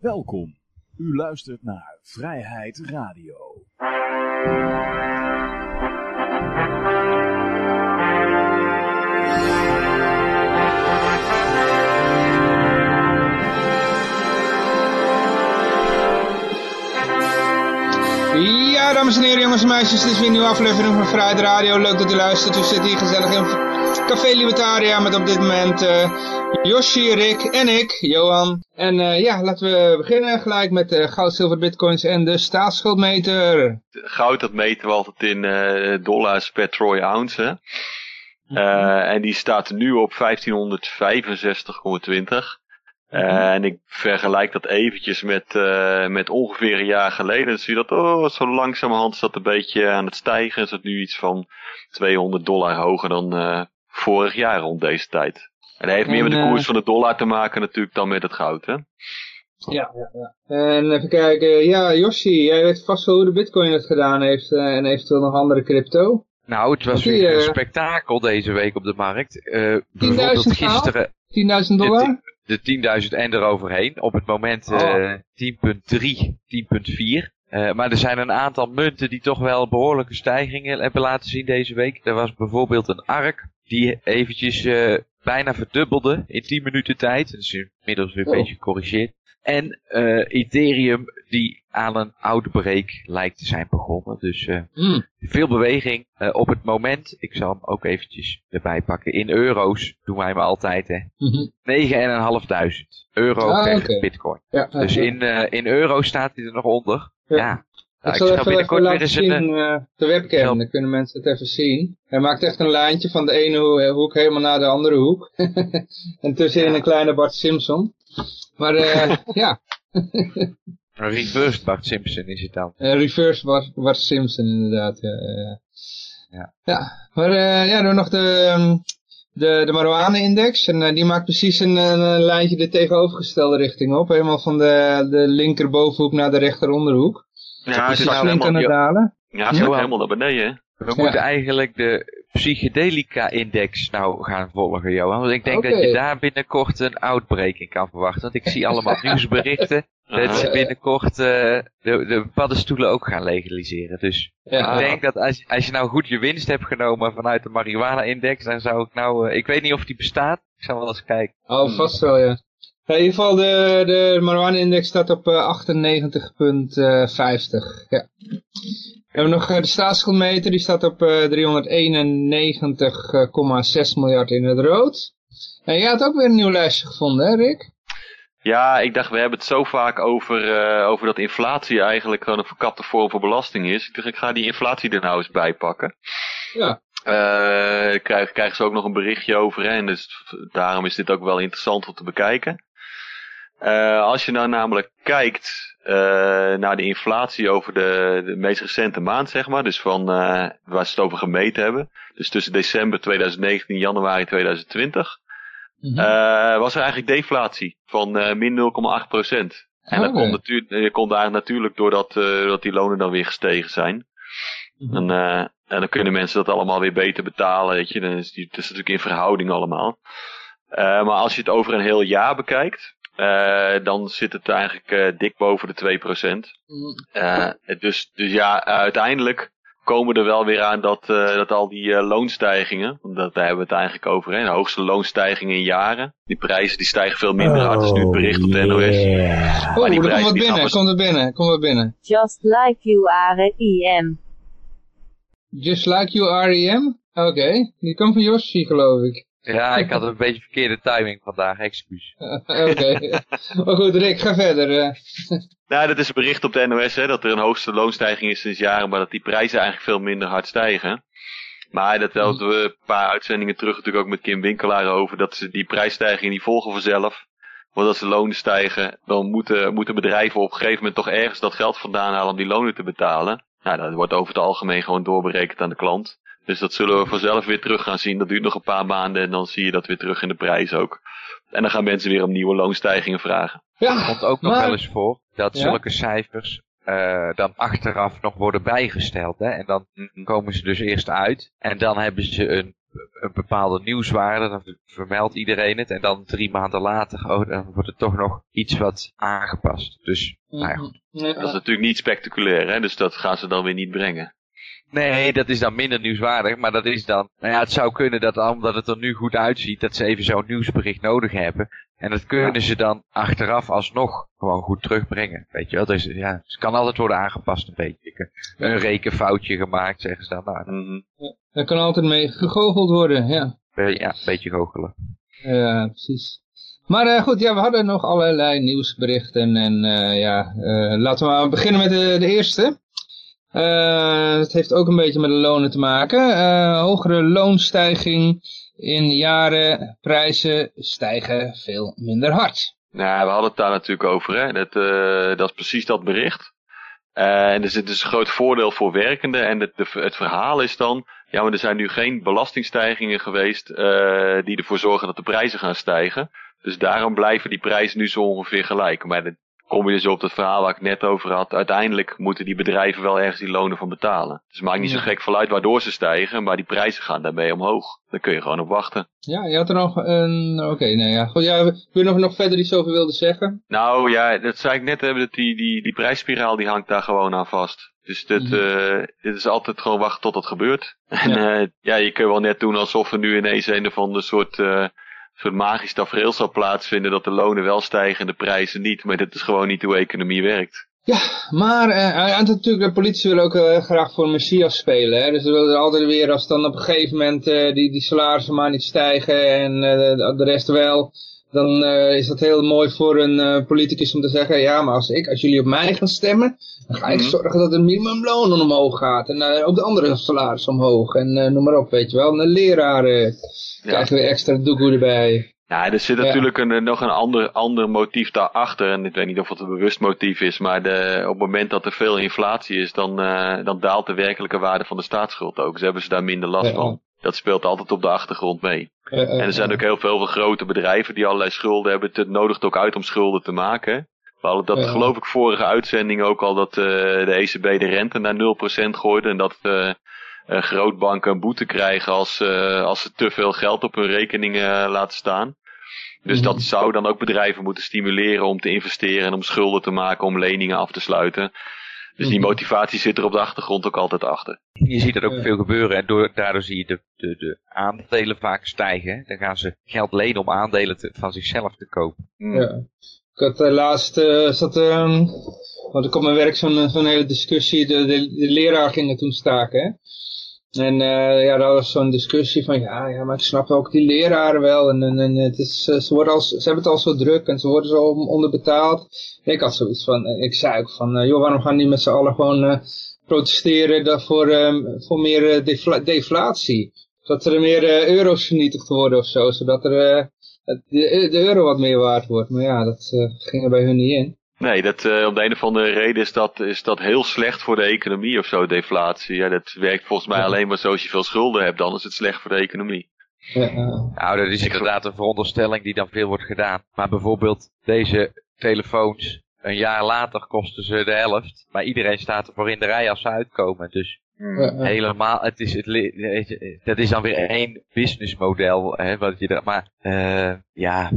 Welkom. U luistert naar Vrijheid Radio. Ja, dames en heren, jongens en meisjes, dit is weer een nieuwe aflevering van Vrijheid Radio. Leuk dat u luistert. We zitten hier gezellig in Café Libertaria met op dit moment uh, Yoshi, Rick en ik, Johan. En uh, ja, laten we beginnen gelijk met uh, goud, zilver, bitcoins en de staatsschuldmeter. Goud, dat meten we altijd in dollars per troy ounce. Hè? Uh, en die staat nu op 1565,20. Uh, en ik vergelijk dat eventjes met, uh, met ongeveer een jaar geleden. Dan zie je dat, oh, zo langzamerhand is dat een beetje aan het stijgen. Is het nu iets van 200 dollar hoger dan uh, vorig jaar rond deze tijd. En dat heeft en, meer met de koers van de dollar te maken natuurlijk dan met het goud, hè? Ja, ja, ja. En even kijken, ja, Yoshi, jij weet vast wel hoe de bitcoin het gedaan heeft en eventueel nog andere crypto. Nou, het was weer een spektakel deze week op de markt. bijvoorbeeld gisteren... 10.000 dollar? de 10.000 en eroverheen. Op het moment uh, 10.3, 10.4. Uh, maar er zijn een aantal munten die toch wel behoorlijke stijgingen hebben laten zien deze week. Er was bijvoorbeeld een ARK die eventjes uh, bijna verdubbelde in 10 minuten tijd. Dat is inmiddels weer een oh. beetje gecorrigeerd. En uh, Ethereum die aan een outbreak lijkt te zijn begonnen. Dus uh, mm. veel beweging uh, op het moment. Ik zal hem ook eventjes erbij pakken. In euro's doen wij hem altijd. hè. Mm -hmm. 9.500 euro ah, per okay. bitcoin. Ja, dus ja. in, in euro staat hij er nog onder. Ja. ja. Ik, zal even, even laten zien, een, uh, de webcam, dan kunnen mensen het even zien. Hij maakt echt een lijntje van de ene hoek helemaal naar de andere hoek. en tussenin een kleine Bart Simpson. Maar uh, ja. reverse Bart Simpson is het dan. Reverse Bart, Bart Simpson inderdaad. Ja, ja. ja. maar ja, dan nog de, um, de, de marijuana-index. En uh, die maakt precies een, een, lijntje de tegenovergestelde richting op. Helemaal van de, de linkerbovenhoek naar de rechteronderhoek. Ja, het is nou het dalen. Ja, helemaal naar beneden. We ja. moeten eigenlijk de psychedelica-index nou gaan volgen, Johan. Want ik denk okay. dat je daar binnenkort een outbreak in kan verwachten. Want ik zie allemaal nieuwsberichten dat ze binnenkort uh, de, de paddenstoelen ook gaan legaliseren. Dus ja. ik denk dat als, als je nou goed je winst hebt genomen vanuit de marijuana-index, dan zou ik nou... Uh, ik weet niet of die bestaat. Ik zal wel eens kijken. Oh, vast wel, ja. In ieder geval, de, de marijuana-index staat op uh, 98,50. Ja. We hebben nog de staatsschuldmeter, die staat op uh, 391,6 miljard in het rood. En jij had ook weer een nieuw lijstje gevonden, hè Rick? Ja, ik dacht, we hebben het zo vaak over, uh, over dat inflatie eigenlijk gewoon een verkapte vorm van belasting is. Ik dacht, ik ga die inflatie er nou eens bij pakken. Ja. Uh, krijgen, krijgen ze ook nog een berichtje over, hè? en dus daarom is dit ook wel interessant om te bekijken. Uh, als je nou namelijk kijkt uh, naar de inflatie over de, de meest recente maand, zeg maar, dus van uh, waar ze het over gemeten hebben, dus tussen december 2019 en januari 2020, mm -hmm. was er eigenlijk deflatie van min 0,8 procent. En dat komt natuurlijk, komt daar natuurlijk doordat, dat die lonen dan weer gestegen zijn. Mm -hmm. en, en dan kunnen mensen dat allemaal weer beter betalen, weet je. Dan is die, het is natuurlijk in verhouding allemaal. maar als je het over een heel jaar bekijkt, uh, dan zit het eigenlijk uh, dik boven de 2%. Uh, dus, dus ja, uiteindelijk komen we er wel weer aan dat, dat al die loonstijgingen, want dat, daar hebben we het eigenlijk over, hè, de hoogste loonstijgingen in jaren. Die prijzen die stijgen veel minder hard, dat is nu het bericht op de NOS. Yeah. Oh, die komt wat binnen, komt er binnen, komt er binnen. Just like you are EM. Just like you are EM? Oké, okay. die komt van Yoshi geloof ik. Ja, ik had een beetje verkeerde timing vandaag, excuus. Oké, maar goed Rick, ga verder. Eh. nou, dat is een bericht op de NOS, hè, dat er een hoogste loonstijging is sinds jaren, maar dat die prijzen eigenlijk veel minder hard stijgen. Maar dat hadden we een paar uitzendingen terug natuurlijk ook met Kim Winkelaar over, dat ze die prijsstijgingen die volgen vanzelf. Want als de lonen stijgen, dan moeten, moeten bedrijven op een gegeven moment toch ergens dat geld vandaan halen om die lonen te betalen. Nou, dat wordt over het algemeen gewoon doorberekend aan de klant. Dus dat zullen we vanzelf weer terug gaan zien. Dat duurt nog een paar maanden en dan zie je dat weer terug in de prijs ook. En dan gaan mensen weer om nieuwe loonstijgingen vragen. Ja, het komt ook nog wel eens voor dat zulke cijfers uh, dan achteraf nog worden bijgesteld. Hè? En dan komen ze dus eerst uit. En dan hebben ze een een bepaalde nieuwswaarde, dan vermeldt iedereen het. En dan drie maanden later, oh, dan wordt het toch nog iets wat aangepast. Dus, nou ja, goed. Dat is natuurlijk niet spectaculair, hè? dus dat gaan ze dan weer niet brengen. Nee, dat is dan minder nieuwswaardig, maar dat is dan... Nou ja, het zou kunnen dat omdat het er nu goed uitziet, dat ze even zo'n nieuwsbericht nodig hebben. En dat kunnen ze dan achteraf alsnog gewoon goed terugbrengen. Weet je wel, dus ja, het kan altijd worden aangepast een beetje. Een rekenfoutje gemaakt, zeggen ze dan. Nou. Daar kan altijd mee gegoocheld worden, ja. ja, een beetje goochelen. Ja, precies. Maar eh, goed, ja, we hadden nog allerlei nieuwsberichten. En eh, ja, eh, laten we maar beginnen met de, de eerste. Eh, het heeft ook een beetje met de lonen te maken. Eh, hogere loonstijging in jaren, prijzen stijgen veel minder hard. Nou, we hadden het daar natuurlijk over. Hè? Dat, eh, dat is precies dat bericht. En er zit dus een groot voordeel voor werkenden. En het, de- het verhaal is dan... Ja, maar er zijn nu geen belastingstijgingen geweest... die ervoor zorgen dat de prijzen gaan stijgen. Dus daarom blijven die prijzen nu zo ongeveer gelijk. Maar dan kom je dus op het verhaal waar ik net over had. Uiteindelijk moeten die bedrijven wel ergens die lonen van betalen. Dus het maakt niet zo gek veel uit waardoor ze stijgen. Maar die prijzen gaan daarmee omhoog. Daar kun je gewoon op wachten. Ja, je had er nog een... Oké, nou ja. Goed, ja, wil je nog, nog verder iets over wilde zeggen? Nou ja, dat zei ik net, hè, dat die, die, die prijsspiraal die hangt daar gewoon aan vast. Dus dit, Mhm. eh, dit is altijd gewoon wachten tot het gebeurt. En Ja. ja. ja, je kunt wel net doen alsof er nu ineens een of ander soort, eh, soort magisch tafereel zal plaatsvinden dat de lonen wel stijgen en de prijzen niet. Maar dit is gewoon niet hoe economie werkt. Ja, maar eh, en natuurlijk, de politie wil ook eh, graag voor Messias spelen. Hè? Dus ze willen altijd weer, als dan op een gegeven moment eh, die, die salarissen maar niet stijgen en eh, de rest wel. Dan eh, is dat heel mooi voor een eh, politicus om te zeggen, ja, maar als, ik, als jullie op mij gaan stemmen, dan ga ik Mhm. zorgen dat het minimumloon omhoog gaat. En eh, ook de andere salarissen omhoog. En eh, noem maar op, weet je wel. En de leraren krijgen weer extra doekoe erbij. Ja, er zit Ja. natuurlijk een, nog een ander, ander motief daarachter. En ik weet niet of het een bewust motief is. Maar de, op het moment dat er veel inflatie is, dan, eh, dan daalt de werkelijke waarde van de staatsschuld ook. Dus hebben ze daar minder last Ja. van. Dat speelt altijd op de achtergrond mee. Eh, eh, En er zijn ook heel veel grote bedrijven die allerlei schulden hebben. Het nodigt ook uit om schulden te maken. We hadden dat, geloof ik, vorige uitzending ook al dat eh, de ECB de rente naar 0% gooide. En dat eh, eh, grootbanken een boete krijgen als, eh, als ze te veel geld op hun rekeningen eh, laten staan. Dus Mhm. dat zou dan ook bedrijven moeten stimuleren om te investeren en om schulden te maken, om leningen af te sluiten. Dus die motivatie zit er op de achtergrond ook altijd achter. Je ziet dat ook veel gebeuren en door, daardoor zie je de, de, de aandelen vaak stijgen. Dan gaan ze geld lenen om aandelen te- van zichzelf te kopen. Hmm. Ja. Ik had uh, laatst, uh, zat, um, want ik op mijn werk zo'n zo'n hele discussie, de, de, de leraar gingen toen staken, hè. En uh, ja, dat was zo'n discussie van, ja, ja, maar ik snap ook die leraren wel. En, en, en het is, uh, ze, worden al, ze hebben het al zo druk en ze worden zo onderbetaald. Ik had zoiets van, uh, ik zei ook van, joh, waarom gaan die met z'n allen gewoon uh, protesteren daarvoor, um, voor meer defla deflatie? Zodat er meer euro's vernietigd worden of zo, zodat er de, de euro wat meer waard wordt. Maar ja, dat ging er bij hun niet in. Nee, dat, uh, om de een of andere reden is dat, is dat heel slecht voor de economie of zo, deflatie. Ja, dat werkt volgens mij alleen maar zo als je veel schulden hebt, dan is het slecht voor de economie. Ja, Nou, dat is inderdaad een veronderstelling die dan veel wordt gedaan. Maar bijvoorbeeld deze telefoons, een jaar later kosten ze de helft. Maar iedereen staat ervoor in de rij als ze uitkomen. Dus ja, helemaal, het is het, li- weet je, dat is dan weer één businessmodel. Hè, wat je er, maar eh, ja,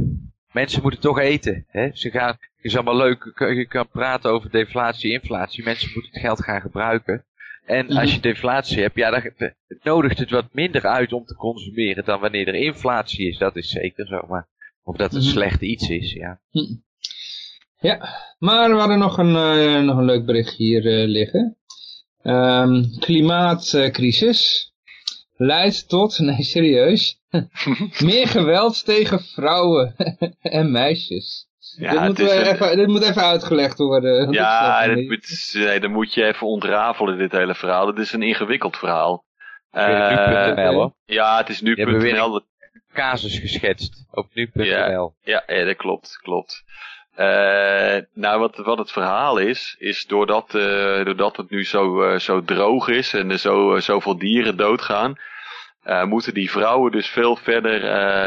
mensen moeten toch eten. Hè? Ze gaan, het is allemaal leuk, je kan praten over deflatie, inflatie. Mensen moeten het geld gaan gebruiken. En Mhm. als je deflatie hebt, ja, dan het nodigt het wat minder uit om te consumeren dan wanneer er inflatie is. Dat is zeker zo. Maar of dat een Mhm. slecht iets is, ja. Ja, maar we hadden nog een, uh, nog een leuk bericht hier uh, liggen. Um, klimaatcrisis leidt tot, nee serieus, meer geweld tegen vrouwen en meisjes. Ja, dit, moet is even, dit moet even uitgelegd worden. Ja, dat moet, nee, dan moet je even ontrafelen, dit hele verhaal. Het is een ingewikkeld verhaal. Uh, nu.nl hoor. Ja, het is nu.nl. een casus geschetst op nu.nl. Ja. Ja, ja, dat klopt, klopt. Uh, nou, wat, wat het verhaal is, is doordat, uh, doordat het nu zo, uh, zo droog is en er zo, zoveel dieren doodgaan, moeten die vrouwen dus veel verder,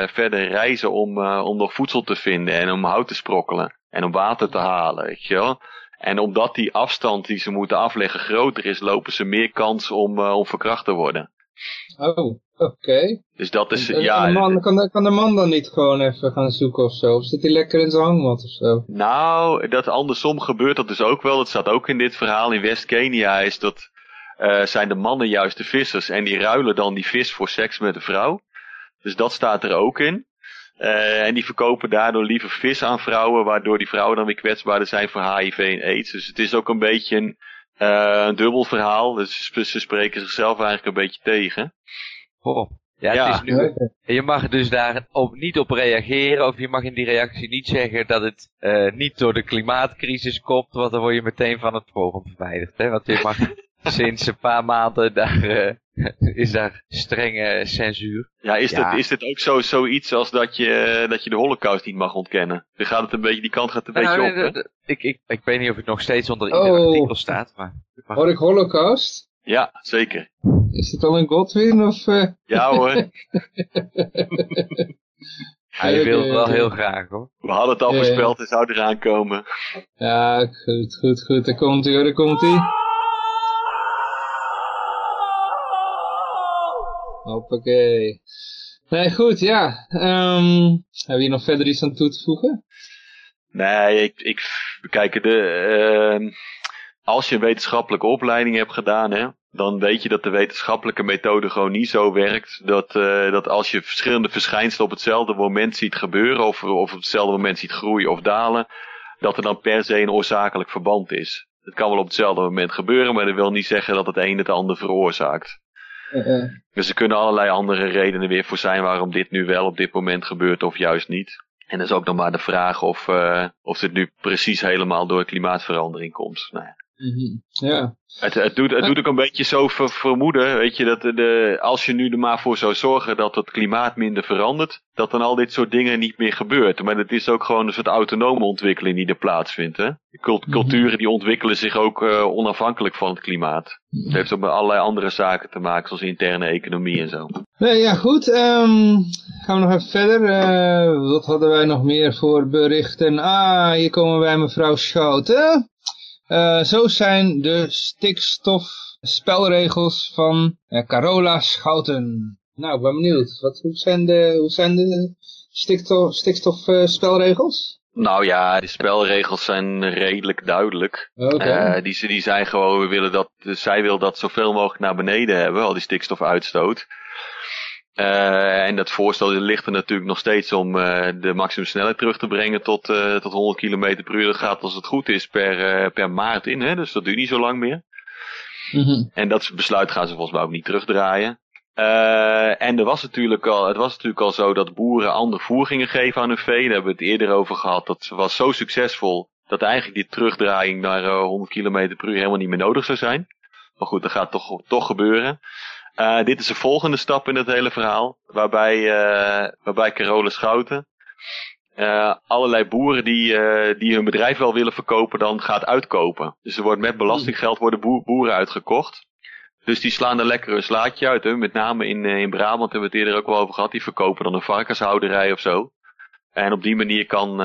verder reizen om, om nog voedsel te vinden en om hout te sprokkelen en om water te halen, weet je wel. En omdat die afstand die ze moeten afleggen groter is, lopen ze meer kans om, om verkracht te worden. Oh, oké. Dus dat is, En- ja... de man, kan, de, kan de man dan niet gewoon even gaan zoeken of zo? Of zit hij lekker in zijn hangmat of zo? Nou, dat andersom gebeurt dat dus ook wel. Dat staat ook in dit verhaal. In West-Kenia is dat, eh, zijn de mannen juist de vissers. En die ruilen dan die vis voor seks met de vrouw. Dus dat staat er ook in. Eh, en die verkopen daardoor liever vis aan vrouwen. Waardoor die vrouwen dan weer kwetsbaarder zijn voor HIV en AIDS. Dus het is ook een beetje een, eh, een dubbel verhaal. Dus ze- ze spreken zichzelf eigenlijk een beetje tegen. Oh. Ja, Ja. het is nu, je mag dus daar op, niet op reageren of je mag in die reactie niet zeggen dat het eh, niet door de klimaatcrisis komt, want dan word je meteen van het forum verwijderd. Hè? Want je mag sinds een paar maanden daar, eh, is daar strenge censuur. Ja, is, Ja. Dat, is dit ook zo, zoiets als dat je, dat je de holocaust niet mag ontkennen? Dan gaat het een beetje, die kant gaat een beetje Nou, op. hè? eh, ik, ik, ik weet niet of het nog steeds onder Oh. ieder artikel staat, maar... maar- Hoor ik holocaust? Ja, zeker. Is het al een Godwin of... eh? Ja hoor, Hij wil het wel heel graag hoor. we hadden het al Ja, ja. voorspeld, het zou eraan komen. Ja, goed, goed, goed. Daar komt hij hoor, daar komt hij. Hoppakee. Nee, goed, ja. Ehm, hebben we hier nog verder iets aan toe te voegen? Nee, ik, ik kijk, de, ehm, als je een wetenschappelijke opleiding hebt gedaan, hè, dan weet je dat de wetenschappelijke methode gewoon niet zo werkt. Dat, eh, dat als je verschillende verschijnselen op hetzelfde moment ziet gebeuren, of, of op hetzelfde moment ziet groeien of dalen, dat er dan per se een oorzakelijk verband is. Het kan wel op hetzelfde moment gebeuren, maar dat wil niet zeggen dat het een het ander veroorzaakt. Eh, eh. Dus er kunnen allerlei andere redenen weer voor zijn waarom dit nu wel op dit moment gebeurt of juist niet. En dat is ook nog maar de vraag of, eh, of dit nu precies helemaal door klimaatverandering komt. Nou, ja. Mhm. Ja. het, het, doet, het doet ook een beetje zo ver- vermoeden, weet je, dat de- als je nu er maar voor zou zorgen dat het klimaat minder verandert, dat dan al dit soort dingen niet meer gebeurt. Maar het is ook gewoon een soort autonome ontwikkeling die er plaatsvindt. Hè? Cult- Mhm. Culturen die ontwikkelen zich ook eh, onafhankelijk van het klimaat. Het heeft ook met allerlei andere zaken te maken, zoals interne economie en zo. Nee, ja, goed. ehm, gaan we nog even verder. Eh, wat hadden wij nog meer voor berichten? Ah, hier komen wij mevrouw Schouten. Eh, zo zijn de stikstofspelregels van eh, Carola Schouten. Nou, ik ben benieuwd. Wat, hoe zijn de, hoe zijn de stikstof, stikstofspelregels? Nou ja, de spelregels zijn redelijk duidelijk. Eh, die, die zijn gewoon, we willen dat, zij wil dat zoveel mogelijk naar beneden hebben, al die stikstofuitstoot. Eh, en dat voorstel ligt er natuurlijk nog steeds om eh, de maximumsnelheid terug te brengen tot, eh, tot 100 km per uur. Dat gaat als het goed is per, per maart in, hè? dus dat duurt niet zo lang meer. Mhm. En dat besluit gaan ze volgens mij ook niet terugdraaien. En er was natuurlijk al, het was natuurlijk al zo dat boeren ander voer gingen geven aan hun vee. Daar hebben we het eerder over gehad. Dat was zo succesvol dat eigenlijk die terugdraaiing naar eh, 100 km per uur helemaal niet meer nodig zou zijn. Maar goed, dat gaat toch, toch gebeuren. Eh, dit is de volgende stap in het hele verhaal. Waarbij, eh, waarbij Carole Schouten eh, allerlei boeren die, die hun bedrijf wel willen verkopen, dan gaat uitkopen. Dus er wordt met belastinggeld worden boer- boeren uitgekocht. Dus die slaan er lekker een slaatje uit. Hè? Met name in, in Brabant hebben we het eerder ook wel over gehad. Die verkopen dan een varkenshouderij of zo. En op die manier kan,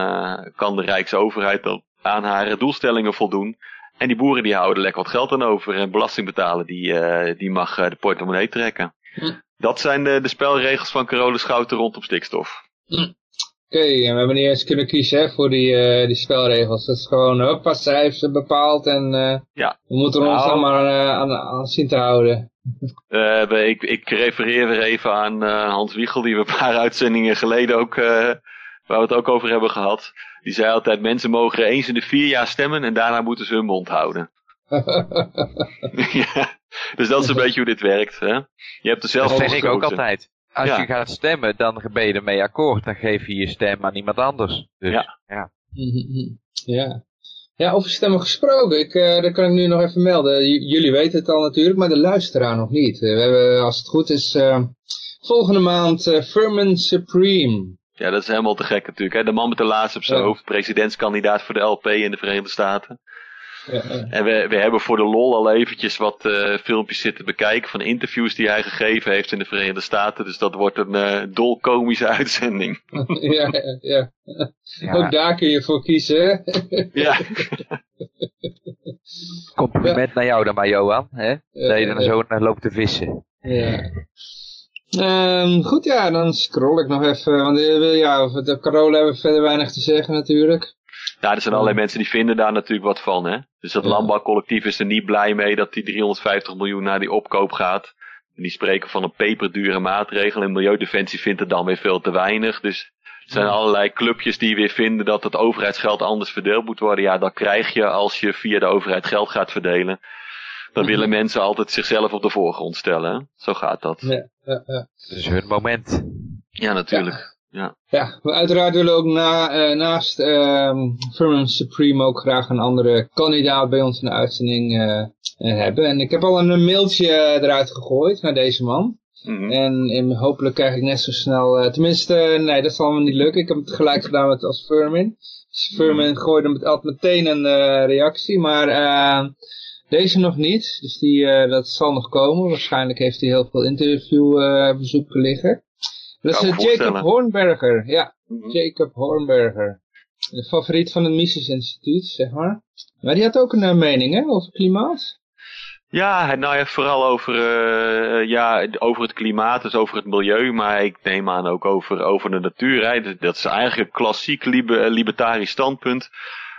kan de Rijksoverheid dan aan haar doelstellingen voldoen. En die boeren die houden lekker wat geld aan over. En belasting betalen, die, eh, die mag eh, de portemonnee trekken. Hm. Dat zijn de, de spelregels van Carole Schouten rondom stikstof. Oké, en we hebben niet eens kunnen kiezen hè, voor die, eh, die spelregels. Dat is gewoon, hoppa, zij heeft ze bepaald en eh, Ja. we moeten ons Nou. dan maar eh, aan, aan zien te houden. Eh, we- ik, ik refereer weer even aan eh, Hans Wiegel, die we een paar uitzendingen geleden ook, eh, waar we het ook over hebben gehad. Die zei altijd, mensen mogen eens in de vier jaar stemmen en daarna moeten ze hun mond houden. ja, dus dat is een beetje hoe dit werkt. Hè? Je hebt er zelf Dat zeg ik ook altijd. Als Ja. je gaat stemmen, dan ben je ermee akkoord. Dan geef je je stem aan iemand anders. Dus, Ja. ja. ja. Ja, over stemmen gesproken. Ik, eh, dat kan ik nu nog even melden. J- jullie weten het al natuurlijk, maar de luisteraar nog niet. We hebben, als het goed is, eh, volgende maand eh Furman Supreme. Ja, dat is helemaal te gek natuurlijk. Hè? De man met de laars op zijn Ja. hoofd, presidentskandidaat voor de LP in de Verenigde Staten. Ja, eh, En we, we hebben voor de lol al eventjes wat eh, filmpjes zitten bekijken van interviews die hij gegeven heeft in de Verenigde Staten. Dus dat wordt een eh dolkomische uitzending. ja, ja. Ook daar kun je voor kiezen. hè? Ja, Compliment naar jou dan maar, Johan. Hè? Dat je ja. dan zo naar loopt te vissen. Ja. Ehm, goed, ja, dan scroll ik nog even. Want eh, ja, over de corona hebben we verder weinig te zeggen natuurlijk. Ja, er zijn allerlei mensen die vinden daar natuurlijk wat van. Hè? Dus dat Ja. landbouwcollectief is er niet blij mee dat die 350 miljoen naar die opkoop gaat. En die spreken van een peperdure maatregel. En Milieudefensie vindt het dan weer veel te weinig. Dus er zijn allerlei clubjes die weer vinden dat het overheidsgeld anders verdeeld moet worden. Ja, dat krijg je als je via de overheid geld gaat verdelen. Dan willen mensen altijd zichzelf op de voorgrond stellen. hè? Zo gaat dat. Ja, ja, ja. Is hun moment. Ja, natuurlijk. Ja, we uiteraard willen ook na, eh, naast ehm Firmin Supreme ook graag een andere kandidaat bij ons in de uitzending eh, eh, hebben. En ik heb al een mailtje eruit gegooid naar deze man. Mhm. En, en hopelijk krijg ik net zo snel, eh, tenminste, nee, dat zal me niet lukken. Ik heb het gelijk gedaan met als Firmin. Dus Firmin gooide met, had meteen een eh, reactie, maar eh, deze nog niet. Dus die, eh, dat zal nog komen. Waarschijnlijk heeft hij heel veel interviewverzoeken liggen. Dat is eh, Jacob. Hornberger, ja. Mhm. Jacob Hornberger. De favoriet van het Mises Instituut, zeg maar. Maar die had ook een eh, mening, hè, over klimaat. Ja, hij- nou ja, vooral over, ja, over het klimaat, dus over het milieu, maar ik neem aan ook over, over de natuur. Hè. Dat- is eigenlijk een klassiek libe- libertarisch standpunt.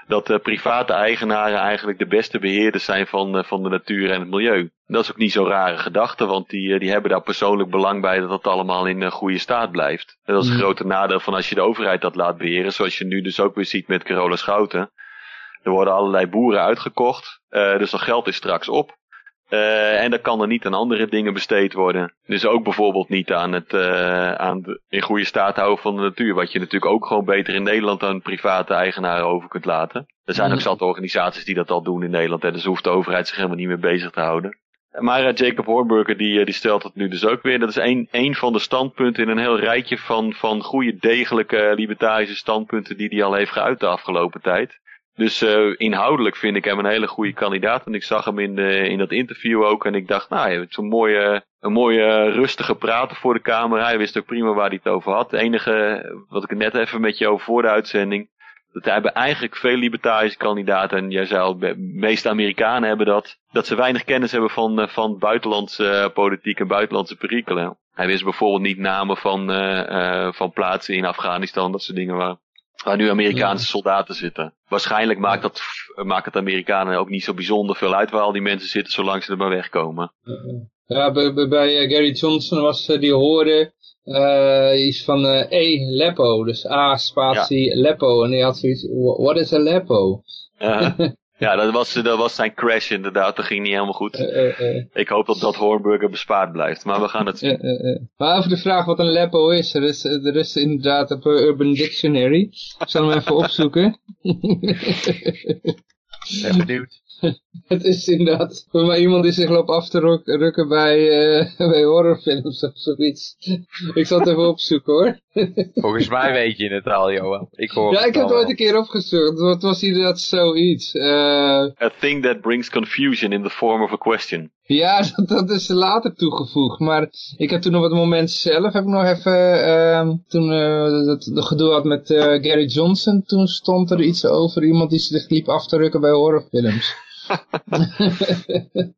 Dat eh, private eigenaren eigenlijk de beste beheerders zijn van, eh, van de natuur en het milieu. Dat is ook niet zo'n rare gedachte, want die, eh, die hebben daar persoonlijk belang bij dat het allemaal in een goede staat blijft. En dat is het Mhm. grote nadeel van als je de overheid dat laat beheren, zoals je nu dus ook weer ziet met Carola Schouten. Er worden allerlei boeren uitgekocht, eh, dus dat geld is straks op. Eh, en dan kan er niet aan andere dingen besteed worden. Dus ook bijvoorbeeld niet aan het eh, aan de, in goede staat houden van de natuur. Wat je natuurlijk ook gewoon beter in Nederland aan private eigenaren over kunt laten. Er zijn ook Mhm. zat organisaties die dat al doen in Nederland. Hè, dus hoeft de overheid zich helemaal niet meer bezig te houden. Maar eh, Jacob Hornberger die, die stelt het nu dus ook weer. Dat is één één van de standpunten in een heel rijtje van, van goede, degelijke, libertarische standpunten die hij al heeft geuit de afgelopen tijd. Dus eh, inhoudelijk vind ik hem een hele goede kandidaat. En ik zag hem in, de, in dat interview ook. En ik dacht, nou, je hebt zo'n mooie, een mooie rustige praten voor de camera. Hij wist ook prima waar hij het over had. Het enige wat ik net even met over voor de uitzending. Dat hij hebben eigenlijk veel libertarische kandidaten. En jij zei al, de meeste Amerikanen hebben dat. Dat ze weinig kennis hebben van, eh, van buitenlandse eh, politiek en buitenlandse perikelen. Hij wist bijvoorbeeld niet namen van, eh, eh, van plaatsen in Afghanistan. Dat soort dingen waar, waar nu Amerikaanse soldaten zitten. Waarschijnlijk maakt, dat, maakt het Amerikanen ook niet zo bijzonder veel uit waar al die mensen zitten, zolang ze er maar wegkomen. Ja, bij, eh, Gary Johnson was eh, die hoorde eh, iets van eh E, Leppo. Dus A, spatie, Leppo. En die had zoiets, "Wha- what is a Leppo? Ja, ja dat, was, dat was zijn crash inderdaad, dat ging niet helemaal goed. Eh, eh, eh, Ik hoop dat dat Hornburger bespaard blijft, maar we gaan het zien. Maar over de vraag wat een Leppo is, er is, er is inderdaad op Urban Dictionary. Ik zal hem even opzoeken. Ben benieuwd. Het is inderdaad voor mij iemand die zich loopt af te ruk- rukken bij, eh, bij horrorfilms of zoiets. Ik zal het even opzoeken hoor. Volgens mij weet je het al, Johan. Ik hoor Ja, het ik heb het ooit een keer opgezocht. Het was inderdaad zoiets. Eh, A thing that brings confusion in the form of a question. ja, dat, dat is later toegevoegd. Maar ik heb toen op het moment zelf, heb ik nog even, ehm, toen eh dat de gedoe had met eh, Gary Johnson, toen stond er iets over iemand die zich liep af te rukken bij horrorfilms.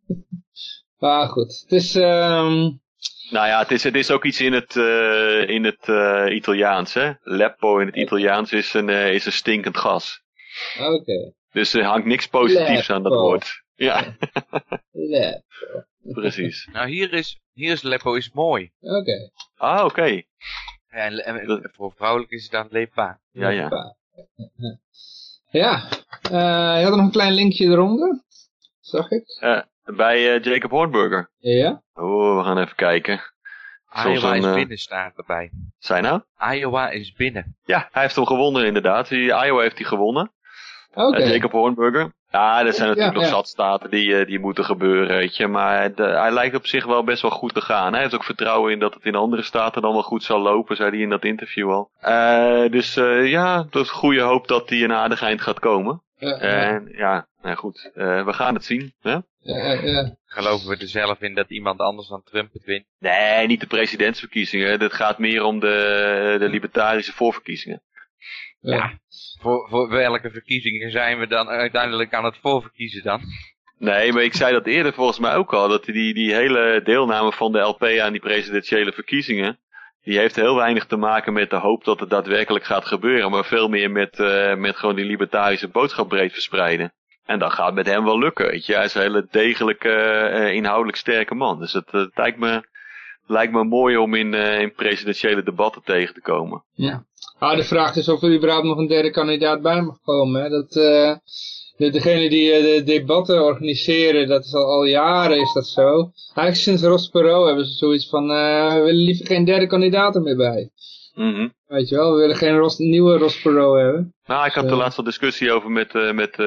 maar goed, het is, ehm, Nou ja, het is, het is ook iets in het, eh, in het eh, Italiaans, hè. Leppo in het Italiaans is een, eh, is een stinkend gas. oké. Dus er hangt niks positiefs aan dat woord. Ja, Ja, precies. Nou, hier is, hier is Leppo is mooi. oké. Ah, oké. Ja, en, en voor vrouwelijk is het dan Lepa. Ja, ja. Ja, je had nog een klein linkje eronder. Zag ik. Eh, bij eh, Jacob Hornburger. Ja. Oh, we gaan even kijken. Iowa een, is eh, binnen staat erbij. Zijn nou? Iowa is binnen. Ja, hij heeft hem gewonnen inderdaad. Die, Iowa heeft hij gewonnen. Oké. Eh, Jacob Hornburger. Ja, er zijn natuurlijk Ja, nog ja. zat staten die, eh, die moeten gebeuren, weet je. Maar de- hij lijkt op zich wel best wel goed te gaan. Hij heeft ook vertrouwen in dat het in andere staten dan wel goed zal lopen, zei hij in dat interview al. Eh, dus eh, ja, dat is goede hoop dat hij een aardig eind gaat komen. Ja, ja, En ja, nou goed, eh, we gaan het zien. Hè? ja, ja. Geloven we er zelf in dat iemand anders dan Trump het wint? Nee, niet de presidentsverkiezingen. Het gaat meer om de, de libertarische voorverkiezingen. Ja. Ja. Voor, voor welke verkiezingen zijn we dan uiteindelijk aan het voorverkiezen dan? Nee, maar ik zei dat eerder volgens mij ook al. Dat die, die hele deelname van de LP aan die presidentiële verkiezingen. Die heeft heel weinig te maken met de hoop dat het daadwerkelijk gaat gebeuren. Maar veel meer met, uh, met gewoon die libertarische boodschap breed verspreiden. En dat gaat met hem wel lukken, weet. Hij is een hele degelijke, uh, inhoudelijk sterke man. Dus het, lijkt, me, lijkt me mooi om in, uh, in presidentiële debatten tegen te komen. Ja. Ah, de vraag is of er überhaupt nog een derde kandidaat bij mag komen. Hè? Dat, uh, de, degene die de debatten organiseren, dat is al, al jaren is dat zo. Eigenlijk sinds Ross Perot hebben ze zoiets van, we willen liever geen derde kandidaat er meer bij. Mm -hmm. Weet je wel, we willen geen Ros, nieuwe Ross Perot hebben. Nou, ik had de laatste discussie over met, met,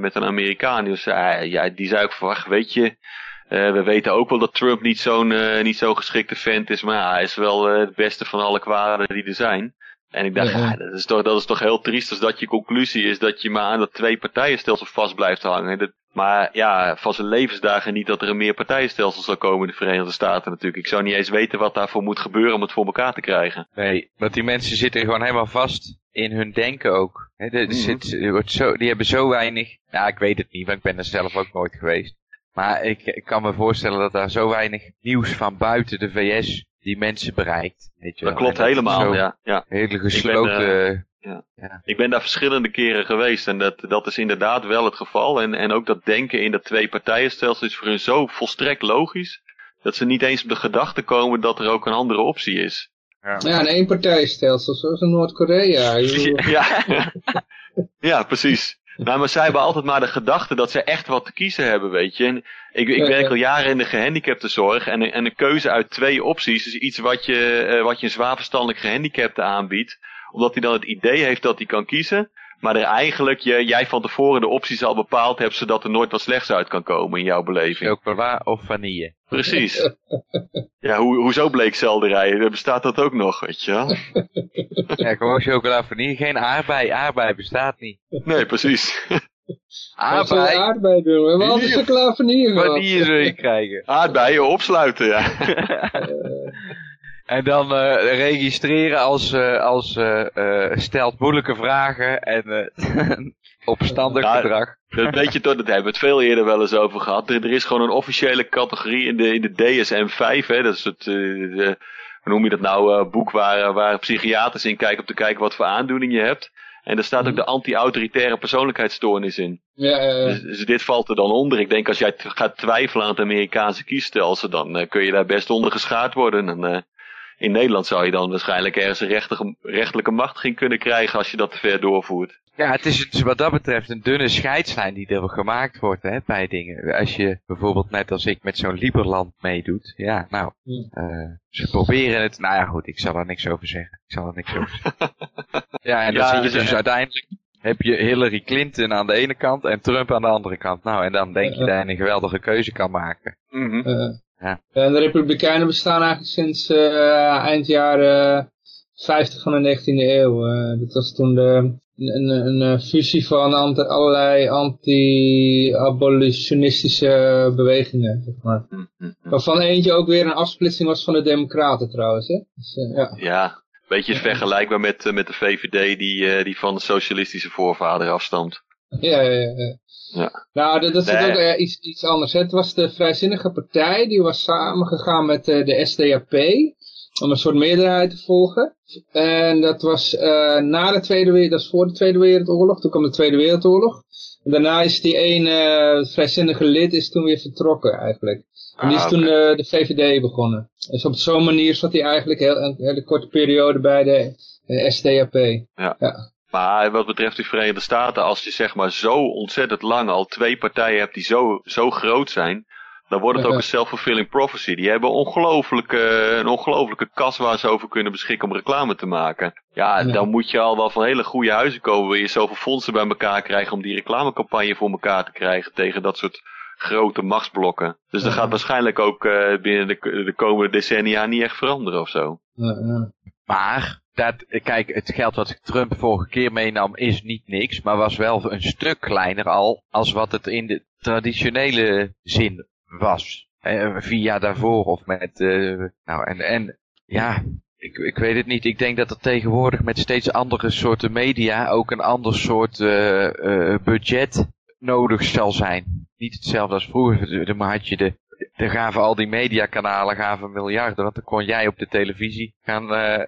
met een Amerikaan. Die zei, ja, die zei ook verwacht, weet je, uh, we weten ook wel dat Trump niet zo'n niet zo'n geschikte vent is, maar hij is wel het beste van alle kwaden die er zijn. En ik dacht, ja, ja. dat, is toch, dat is toch heel triest als dat je conclusie is dat je maar aan dat twee partijenstelsel vast blijft hangen. Dat, maar ja, van zijn levensdagen niet dat er een meerpartijenstelsel zal komen in de Verenigde Staten natuurlijk. Ik zou niet eens weten wat daarvoor moet gebeuren om het voor elkaar te krijgen. Nee, want die mensen zitten gewoon helemaal vast in hun denken ook. He, de, mm -hmm. zit, wordt zo, die hebben zo weinig, ja ik weet het niet, want ik ben er zelf ook nooit geweest. Maar ik, ik kan me voorstellen dat daar zo weinig nieuws van buiten de VS die mensen bereikt. Weet je dat klopt helemaal, ja, ja. Hele gesloten... Ben, uh, ja. ja. Ik ben daar verschillende keren geweest en dat, dat is inderdaad wel het geval. En, en ook dat denken in dat twee partijenstelsel is voor hun zo volstrekt logisch, dat ze niet eens op de gedachte komen dat er ook een andere optie is. Ja, ja een eenpartijenstelsel, zoals in Noord-Korea. ja. ja, precies. Nou, maar zij hebben altijd maar de gedachte dat ze echt wat te kiezen hebben, weet je. En ik, ik werk al jaren in de gehandicaptenzorg en, en een keuze uit twee opties is iets wat je, uh, wat je een zwaar verstandelijk gehandicapte aanbiedt. Omdat hij dan het idee heeft dat hij kan kiezen, maar er eigenlijk je, jij van tevoren de opties al bepaald hebt, zodat er nooit wat slechts uit kan komen in jouw beleving. Chocola of vanille. Precies. ja, ho hoezo bleekselderij? Bestaat dat ook nog, weet je wel? ja, gewoon chocola vanille. Geen aardbei. Aardbei bestaat niet. Nee, precies. aardbei? aardbei doen. We hebben altijd chocola vanille gehad. Vanille zul je krijgen. Aardbeien opsluiten, ja. En dan uh, registreren als, uh, als uh, stelt moeilijke vragen en opstandig ja, gedrag. Dat weet je toch, dat hebben we het veel eerder wel eens over gehad. Er, er is gewoon een officiële categorie in de, in de DSM-5, hè. Dat is het, de, hoe noem je dat nou, boek waar, waar psychiaters in kijken om te kijken wat voor aandoening je hebt. En daar staat ook de anti-autoritaire persoonlijkheidsstoornis in. Ja, ja, ja. Dus, dus, dit valt er dan onder. Ik denk als jij gaat twijfelen aan het Amerikaanse kiesstelsel, dan kun je daar best onder geschaard worden. En, in Nederland zou je dan waarschijnlijk ergens een rechtige, rechtelijke machtiging kunnen krijgen als je dat te ver doorvoert. Ja, het is dus wat dat betreft een dunne scheidslijn die er gemaakt wordt hè, bij dingen. Als je bijvoorbeeld net als ik met zo'n Liberland meedoet. Ja, nou, uh, ze proberen het. Nou ja, goed, ik zal er niks over zeggen. Ik zal er niks over zeggen. ja, en dan ja, zie je dus ja. uiteindelijk heb je Hillary Clinton aan de ene kant en Trump aan de andere kant. Nou, en dan denk je dat je een geweldige keuze kan maken. Mm -hmm. uh, ja. En de Republikeinen bestaan eigenlijk sinds uh, eind jaren 50 van de 19e eeuw. Uh, dat was toen de, een, een, een fusie van anti, allerlei anti-abolitionistische bewegingen, zeg maar. Waarvan eentje ook weer een afsplitsing was van de democraten trouwens, hè? Dus, uh, ja. ja, beetje vergelijkbaar met, met de VVD die, die van de socialistische voorvader afstamt. Ja, ja, ja. Ja. Nou, dat, dat is ook uh, iets, iets anders. Hè. Het was de Vrijzinnige Partij, die was samengegaan met uh, de SDAP om een soort meerderheid te volgen. En dat was uh, na de Tweede Wereldoorlog, dat is voor de Tweede Wereldoorlog, toen kwam de Tweede Wereldoorlog. En daarna is die ene vrijzinnige lid is toen weer vertrokken eigenlijk. En die is ah, toen de VVD begonnen. Dus op zo'n manier zat hij eigenlijk heel, een hele korte periode bij de SDAP. Ja. ja. Maar wat betreft de Verenigde Staten, als je zeg maar zo ontzettend lang al twee partijen hebt die zo, zo groot zijn, dan wordt het ook een self-fulfilling prophecy. Die hebben ongelooflijke, een ongelooflijke kas waar ze over kunnen beschikken om reclame te maken. Ja, ja, dan moet je al wel van hele goede huizen komen. Wil je zoveel fondsen bij elkaar krijgen om die reclamecampagne voor elkaar te krijgen tegen dat soort grote machtsblokken. Dus dat gaat waarschijnlijk ook uh, binnen de, de komende decennia niet echt veranderen of zo. Maar dat, kijk, het geld wat Trump vorige keer meenam is niet niks, maar was wel een stuk kleiner al als wat het in de traditionele zin was. Eh, via daarvoor of met, uh, nou en, en ja, ik, ik weet het niet. Ik denk dat er tegenwoordig met steeds andere soorten media ook een ander soort uh, budget nodig zal zijn. niet hetzelfde als vroeger. Dan had je de, dan gaven al die mediakanalen gaven miljarden. Want dan kon jij op de televisie gaan, uh,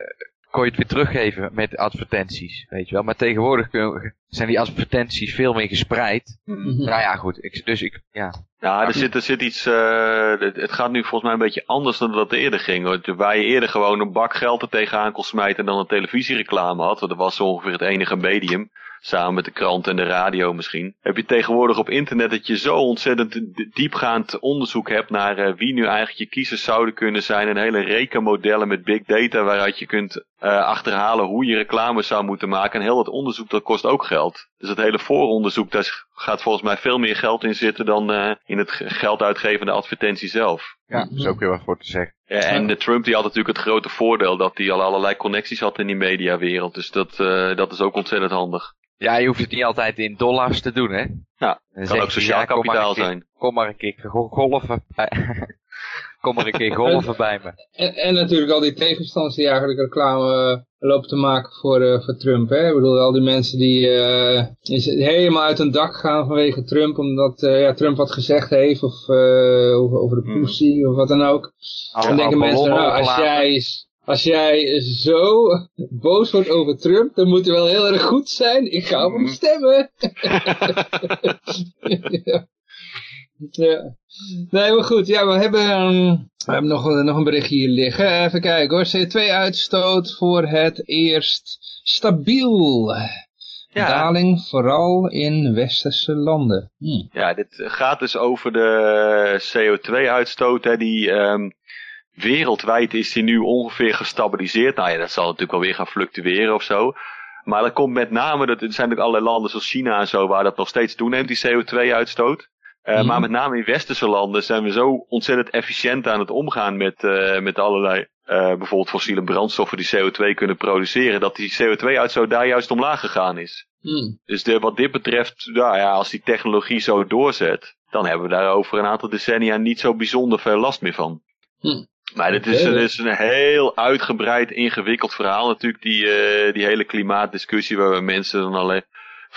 kon je het weer teruggeven met advertenties. Weet je wel. Maar tegenwoordig kun, zijn die advertenties veel meer gespreid. Mhm. Nou ja, goed. Ik, dus ik, ja. Ja, er zit, er zit iets, uh, het gaat nu volgens mij een beetje anders dan dat het eerder ging. Want waar je eerder gewoon een bak geld er tegenaan kon smijten en dan een televisiereclame had. Want dat was ongeveer het enige medium samen met de krant en de radio misschien. Heb je tegenwoordig op internet dat je zo ontzettend diepgaand onderzoek hebt naar uh, wie nu eigenlijk je kiezers zouden kunnen zijn. En hele rekenmodellen met big data waaruit je kunt uh, achterhalen hoe je reclame zou moeten maken. En heel dat onderzoek dat kost ook geld. Dus het hele vooronderzoek, daar gaat volgens mij veel meer geld in zitten dan uh, in het geld uitgevende advertentie zelf. Ja, dat is ook weer wat voor te zeggen. Ja, en de Trump die had natuurlijk het grote voordeel dat hij al allerlei connecties had in die mediawereld. Dus dat, uh, dat is ook ontzettend handig. Ja, je hoeft het niet altijd in dollars te doen, hè? Ja, het kan ook sociaal ja, kapitaal keer, zijn. Kom maar een keer golven kom maar een keer golven bij me. En, en, natuurlijk al die tegenstanders die eigenlijk reclame uh, lopen te maken voor, uh, voor Trump, hè? Ik bedoel, al die mensen die uh, helemaal uit hun dak gaan vanwege Trump, omdat ja, Trump wat gezegd heeft, of over, over de pussy, mm. of wat dan ook. Al, dan denken mensen, nou, als jij als jij zo boos wordt over Trump, dan moet hij wel heel erg goed zijn. Ik ga op hem stemmen. ja. ja. Nee, maar goed. Ja, we hebben, um, we hebben nog, nog een berichtje hier liggen. Even kijken hoor. CO2-uitstoot voor het eerst stabiel. Ja. Daling vooral in westerse landen. Hm. Ja, dit gaat dus over de CO2-uitstoot die... Um, wereldwijd is die nu ongeveer gestabiliseerd. Nou ja, dat zal natuurlijk wel weer gaan fluctueren of zo. Maar dat komt met name, dat, er zijn natuurlijk allerlei landen zoals China en zo, waar dat nog steeds toeneemt, die CO2-uitstoot. Uh, mm. Maar met name in westerse landen zijn we zo ontzettend efficiënt aan het omgaan met, uh, met allerlei, uh, bijvoorbeeld fossiele brandstoffen die CO2 kunnen produceren, dat die CO2-uitstoot daar juist omlaag gegaan is. Mm. Dus de, wat dit betreft, nou ja, als die technologie zo doorzet, dan hebben we daar over een aantal decennia niet zo bijzonder veel last meer van. Mm. Maar dit is, dit is een heel uitgebreid, ingewikkeld verhaal natuurlijk, die, die hele klimaatdiscussie waar we mensen dan alleen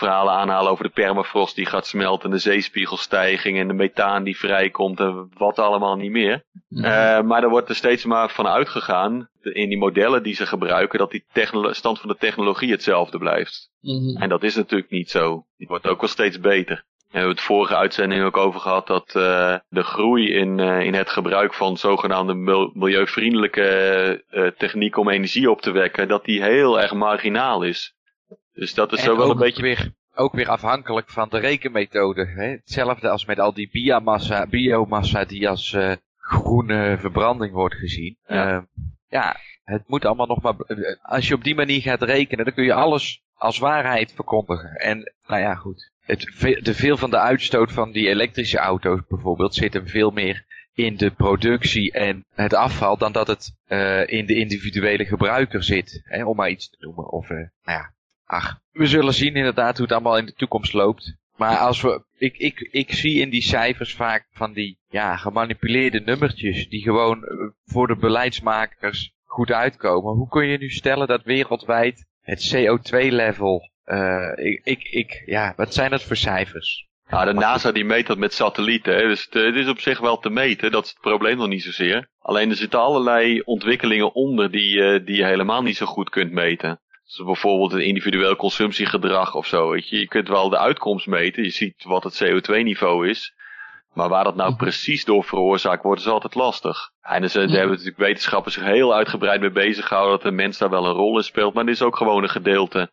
verhalen aanhalen over de permafrost die gaat smelten, de zeespiegelstijging en de methaan die vrijkomt en wat allemaal niet meer. Mm uh, maar er wordt er steeds maar van uitgegaan, in die modellen die ze gebruiken, dat die stand van de technologie hetzelfde blijft. Mm -hmm. En dat is natuurlijk niet zo. Die wordt ook wel steeds beter. We hebben het vorige uitzending ook over gehad dat uh, de groei in, uh, in het gebruik van zogenaamde milieuvriendelijke uh, techniek om energie op te wekken, dat die heel erg marginaal is. Dus dat is zo wel een beetje... Weer, ook weer afhankelijk van de rekenmethode. Hè? Hetzelfde als met al die biomassa, biomassa die als groene verbranding wordt gezien. Ja. ja, het moet allemaal nog maar... Als je op die manier gaat rekenen, dan kun je alles als waarheid verkondigen. En nou ja, goed het, de veel van de uitstoot van die elektrische auto's bijvoorbeeld zit hem veel meer in de productie en het afval dan dat het uh, in de individuele gebruiker zit. Hè, om maar iets te noemen. Of, uh, nou ja, ach, we zullen zien inderdaad hoe het allemaal in de toekomst loopt. Maar als we, ik, ik, ik zie in die cijfers vaak van die ja, gemanipuleerde nummertjes die gewoon voor de beleidsmakers goed uitkomen. Hoe kun je nu stellen dat wereldwijd het CO2-level uh, ik, ik, ik, ja, wat zijn dat voor cijfers? Ja, de NASA die meet dat met satellieten. Dus het, het, is op zich wel te meten. Dat is het probleem nog niet zozeer. Alleen er zitten allerlei ontwikkelingen onder die, die je helemaal niet zo goed kunt meten. Dus bijvoorbeeld een individueel consumptiegedrag of zo. Weet je. je kunt wel de uitkomst meten. Je ziet wat het CO2-niveau is. Maar waar dat nou precies door veroorzaakt wordt, is altijd lastig. En dus, daar hebben natuurlijk wetenschappers zich heel uitgebreid mee bezig gehouden dat de mens daar wel een rol in speelt. Maar dit is ook gewoon een gedeelte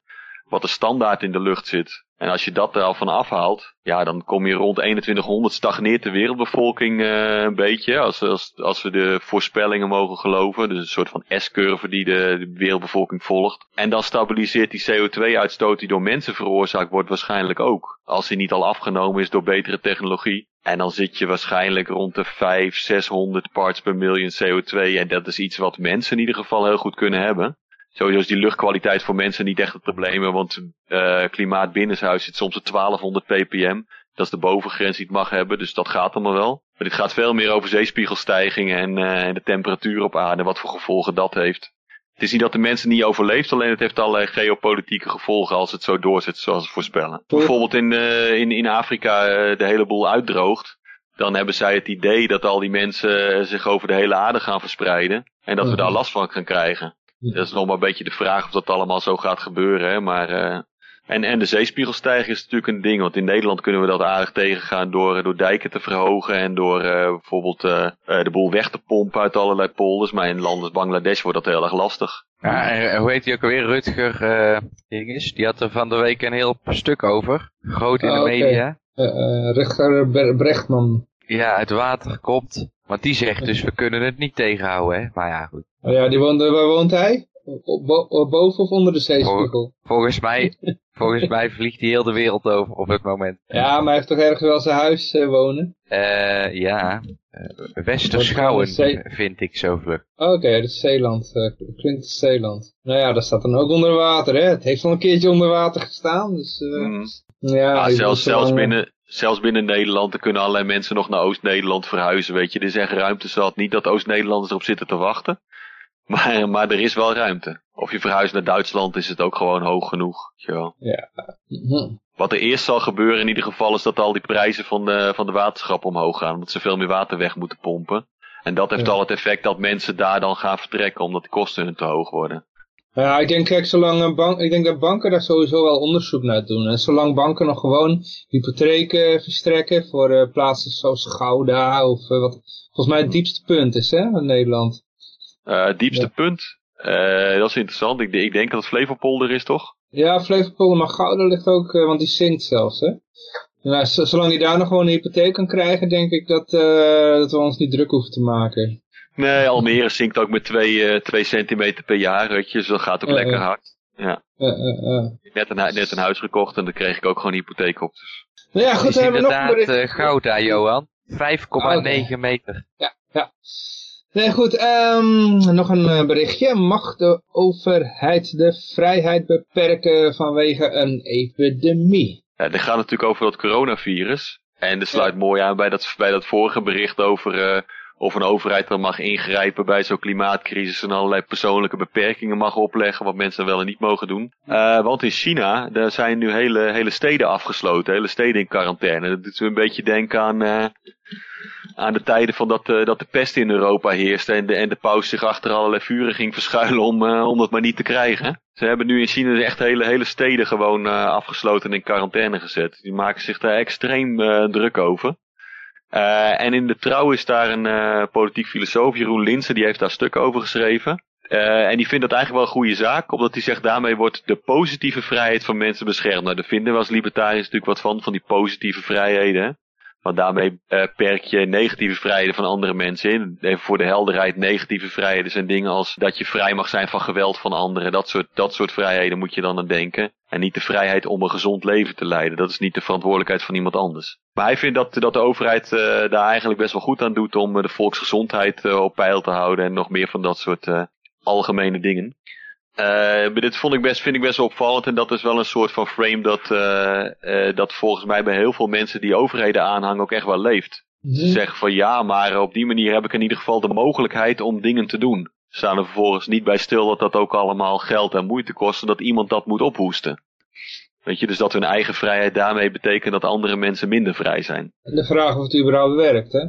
wat de standaard in de lucht zit. En als je dat er al van afhaalt, ja, dan kom je rond 2100 stagneert de wereldbevolking uh, een beetje. Als, als, als we de voorspellingen mogen geloven. Dus een soort van S-curve die de, de, wereldbevolking volgt. En dan stabiliseert die CO2-uitstoot die door mensen veroorzaakt wordt waarschijnlijk ook. Als die niet al afgenomen is door betere technologie. En dan zit je waarschijnlijk rond de 500, 600 parts per miljoen CO2. En dat is iets wat mensen in ieder geval heel goed kunnen hebben. Sowieso is die luchtkwaliteit voor mensen niet echt het probleem, want uh, klimaat binnenshuis zit soms op 1200 ppm. Dat is de bovengrens die het mag hebben, dus dat gaat allemaal wel. Maar dit gaat veel meer over zeespiegelstijgingen en, uh, en de temperatuur op aarde, wat voor gevolgen dat heeft. Het is niet dat de mensen niet overleeft, alleen het heeft allerlei geopolitieke gevolgen als het zo doorzet zoals ze voorspellen. Bijvoorbeeld in, uh, in, in Afrika de hele boel uitdroogt. Dan hebben zij het idee dat al die mensen zich over de hele aarde gaan verspreiden. En dat we daar last van gaan krijgen. Dat is nog maar een beetje de vraag of dat allemaal zo gaat gebeuren. Hè? Maar uh, en, en de zeespiegelstijging is natuurlijk een ding. Want in Nederland kunnen we dat aardig tegengaan door, door dijken te verhogen. En door uh, bijvoorbeeld uh, de boel weg te pompen uit allerlei polders. Maar in landen als Bangladesh wordt dat heel erg lastig. Ja, en hoe heet die ook alweer? Rutger uh, dinges. Die had er van de week een heel stuk over. Groot in de Oh, oké. media. Uh, Rutger Bre- Brechtman. Ja, het water komt. Want die zegt dus, we kunnen het niet tegenhouden, hè. Maar ja, goed. Oh ja, die woont, waar woont hij? Bo- boven of onder de zeespiegel? Volgens mij, volgens mij vliegt hij heel de wereld over op het moment. Ja, maar hij heeft toch ergens wel zijn huis uh, wonen? Eh, ja. Uh, Westerschouwen vind ik zo vlug. Oké, okay, dat is Zeeland. Uh, klinkt als Zeeland. Nou ja, dat staat dan ook onder water, hè? Het heeft al een keertje onder water gestaan, dus... Uh, Mm. Ja, Ah, zelfs, zelfs, binnen, zelfs binnen Nederland er kunnen allerlei mensen nog naar Oost-Nederland verhuizen. Weet je, er is echt ruimte zat. Niet dat Oost-Nederlanders erop zitten te wachten. Maar, maar er is wel ruimte. Of je verhuist naar Duitsland is het ook gewoon hoog genoeg. Mhm. Wat er eerst zal gebeuren in ieder geval is dat al die prijzen van de, van de waterschappen omhoog gaan. Omdat ze veel meer water weg moeten pompen. En dat heeft Ja. al het effect dat mensen daar dan gaan vertrekken omdat de kosten hun te hoog worden. Ja, ik denk, kijk, zolang een bank, ik denk dat banken daar sowieso wel onderzoek naar doen. En zolang banken nog gewoon hypotheken verstrekken voor eh, plaatsen zoals Gouda of eh, wat volgens mij het diepste punt is, hè, in Nederland. Eh, het diepste Ja. punt, dat is interessant. Ik, ik denk dat het Flevopolder is toch? Ja, Flevopolder, maar Gouda ligt ook, want die zinkt zelfs, hè. Nou, zolang je daar nog gewoon een hypotheek kan krijgen, denk ik dat, dat we ons niet druk hoeven te maken. Nee, Almere zinkt ook met 2 twee centimeter per jaar, weet je. Dus dat gaat ook Ja, lekker ja. hard. Ja. Eh, eh, eh. Net een, net een huis gekocht en daar kreeg ik ook gewoon een hypotheek op. Dus. Nou ja, goed, is we hebben nog een inderdaad bericht. uh, Gouda, Johan. 5,9 Oké. meter. Ja. Nee, goed. ehm, nog een eh, berichtje. Mag de overheid de vrijheid beperken vanwege een epidemie? Ja, dit gaat natuurlijk over dat coronavirus. En dat sluit mooi aan bij dat, bij dat vorige bericht over eh, of een overheid dan mag ingrijpen bij zo'n klimaatcrisis en allerlei persoonlijke beperkingen mag opleggen, wat mensen wel en niet mogen doen. Eh, want in China, daar zijn nu hele, hele steden afgesloten, hele steden in quarantaine. Dat doet me een beetje denken aan, eh, aan de tijden van dat, eh, dat de pest in Europa heerste en de, en de paus zich achter allerlei vuren ging verschuilen om, om dat maar niet te krijgen. Ze hebben nu in China echt hele, hele steden gewoon afgesloten en in quarantaine gezet. Die maken zich daar extreem druk over. Uh, en in de trouw is daar een uh, politiek filosoof, Jeroen Linsen, die heeft daar stukken over geschreven. Uh, en die vindt dat eigenlijk wel een goede zaak, omdat hij zegt daarmee wordt de positieve vrijheid van mensen beschermd. Nou, daar vinden we als libertariërs natuurlijk wat van, van die positieve vrijheden. Want daarmee uh, perk je negatieve vrijheden van andere mensen in. Even voor de helderheid, negatieve vrijheden zijn dingen als dat je vrij mag zijn van geweld van anderen. Dat soort, dat soort vrijheden moet je dan aan denken. En niet de vrijheid om een gezond leven te leiden. Dat is niet de verantwoordelijkheid van iemand anders. Maar hij vindt dat, dat de overheid uh, daar eigenlijk best wel goed aan doet om de volksgezondheid op peil te houden. En nog meer van dat soort algemene dingen. Uh, dit vond ik best, vind ik best wel opvallend en dat is wel een soort van frame dat, uh, uh, dat volgens mij bij heel veel mensen die overheden aanhangen ook echt wel leeft. Mhm. Ze zeggen van ja, maar op die manier heb ik in ieder geval de mogelijkheid om dingen te doen. Ze staan er vervolgens niet bij stil dat dat ook allemaal geld en moeite kost en dat iemand dat moet ophoesten. Weet je, dus dat hun eigen vrijheid daarmee betekent dat andere mensen minder vrij zijn. En de vraag of het überhaupt werkt, hè?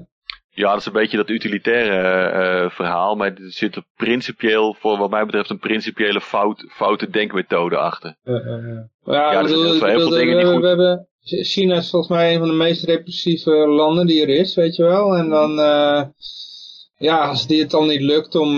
Ja, dat is een beetje dat utilitaire uh, verhaal, maar er zit er principieel, voor wat mij betreft, een principiële fout, foute denkmethode achter. Uh, uh, ja, ja, er bedoel, heel veel dingen we, goed... we hebben, China is volgens mij een van de meest repressieve landen die er is, weet je wel. En dan, uh, ja, als die het dan niet lukt om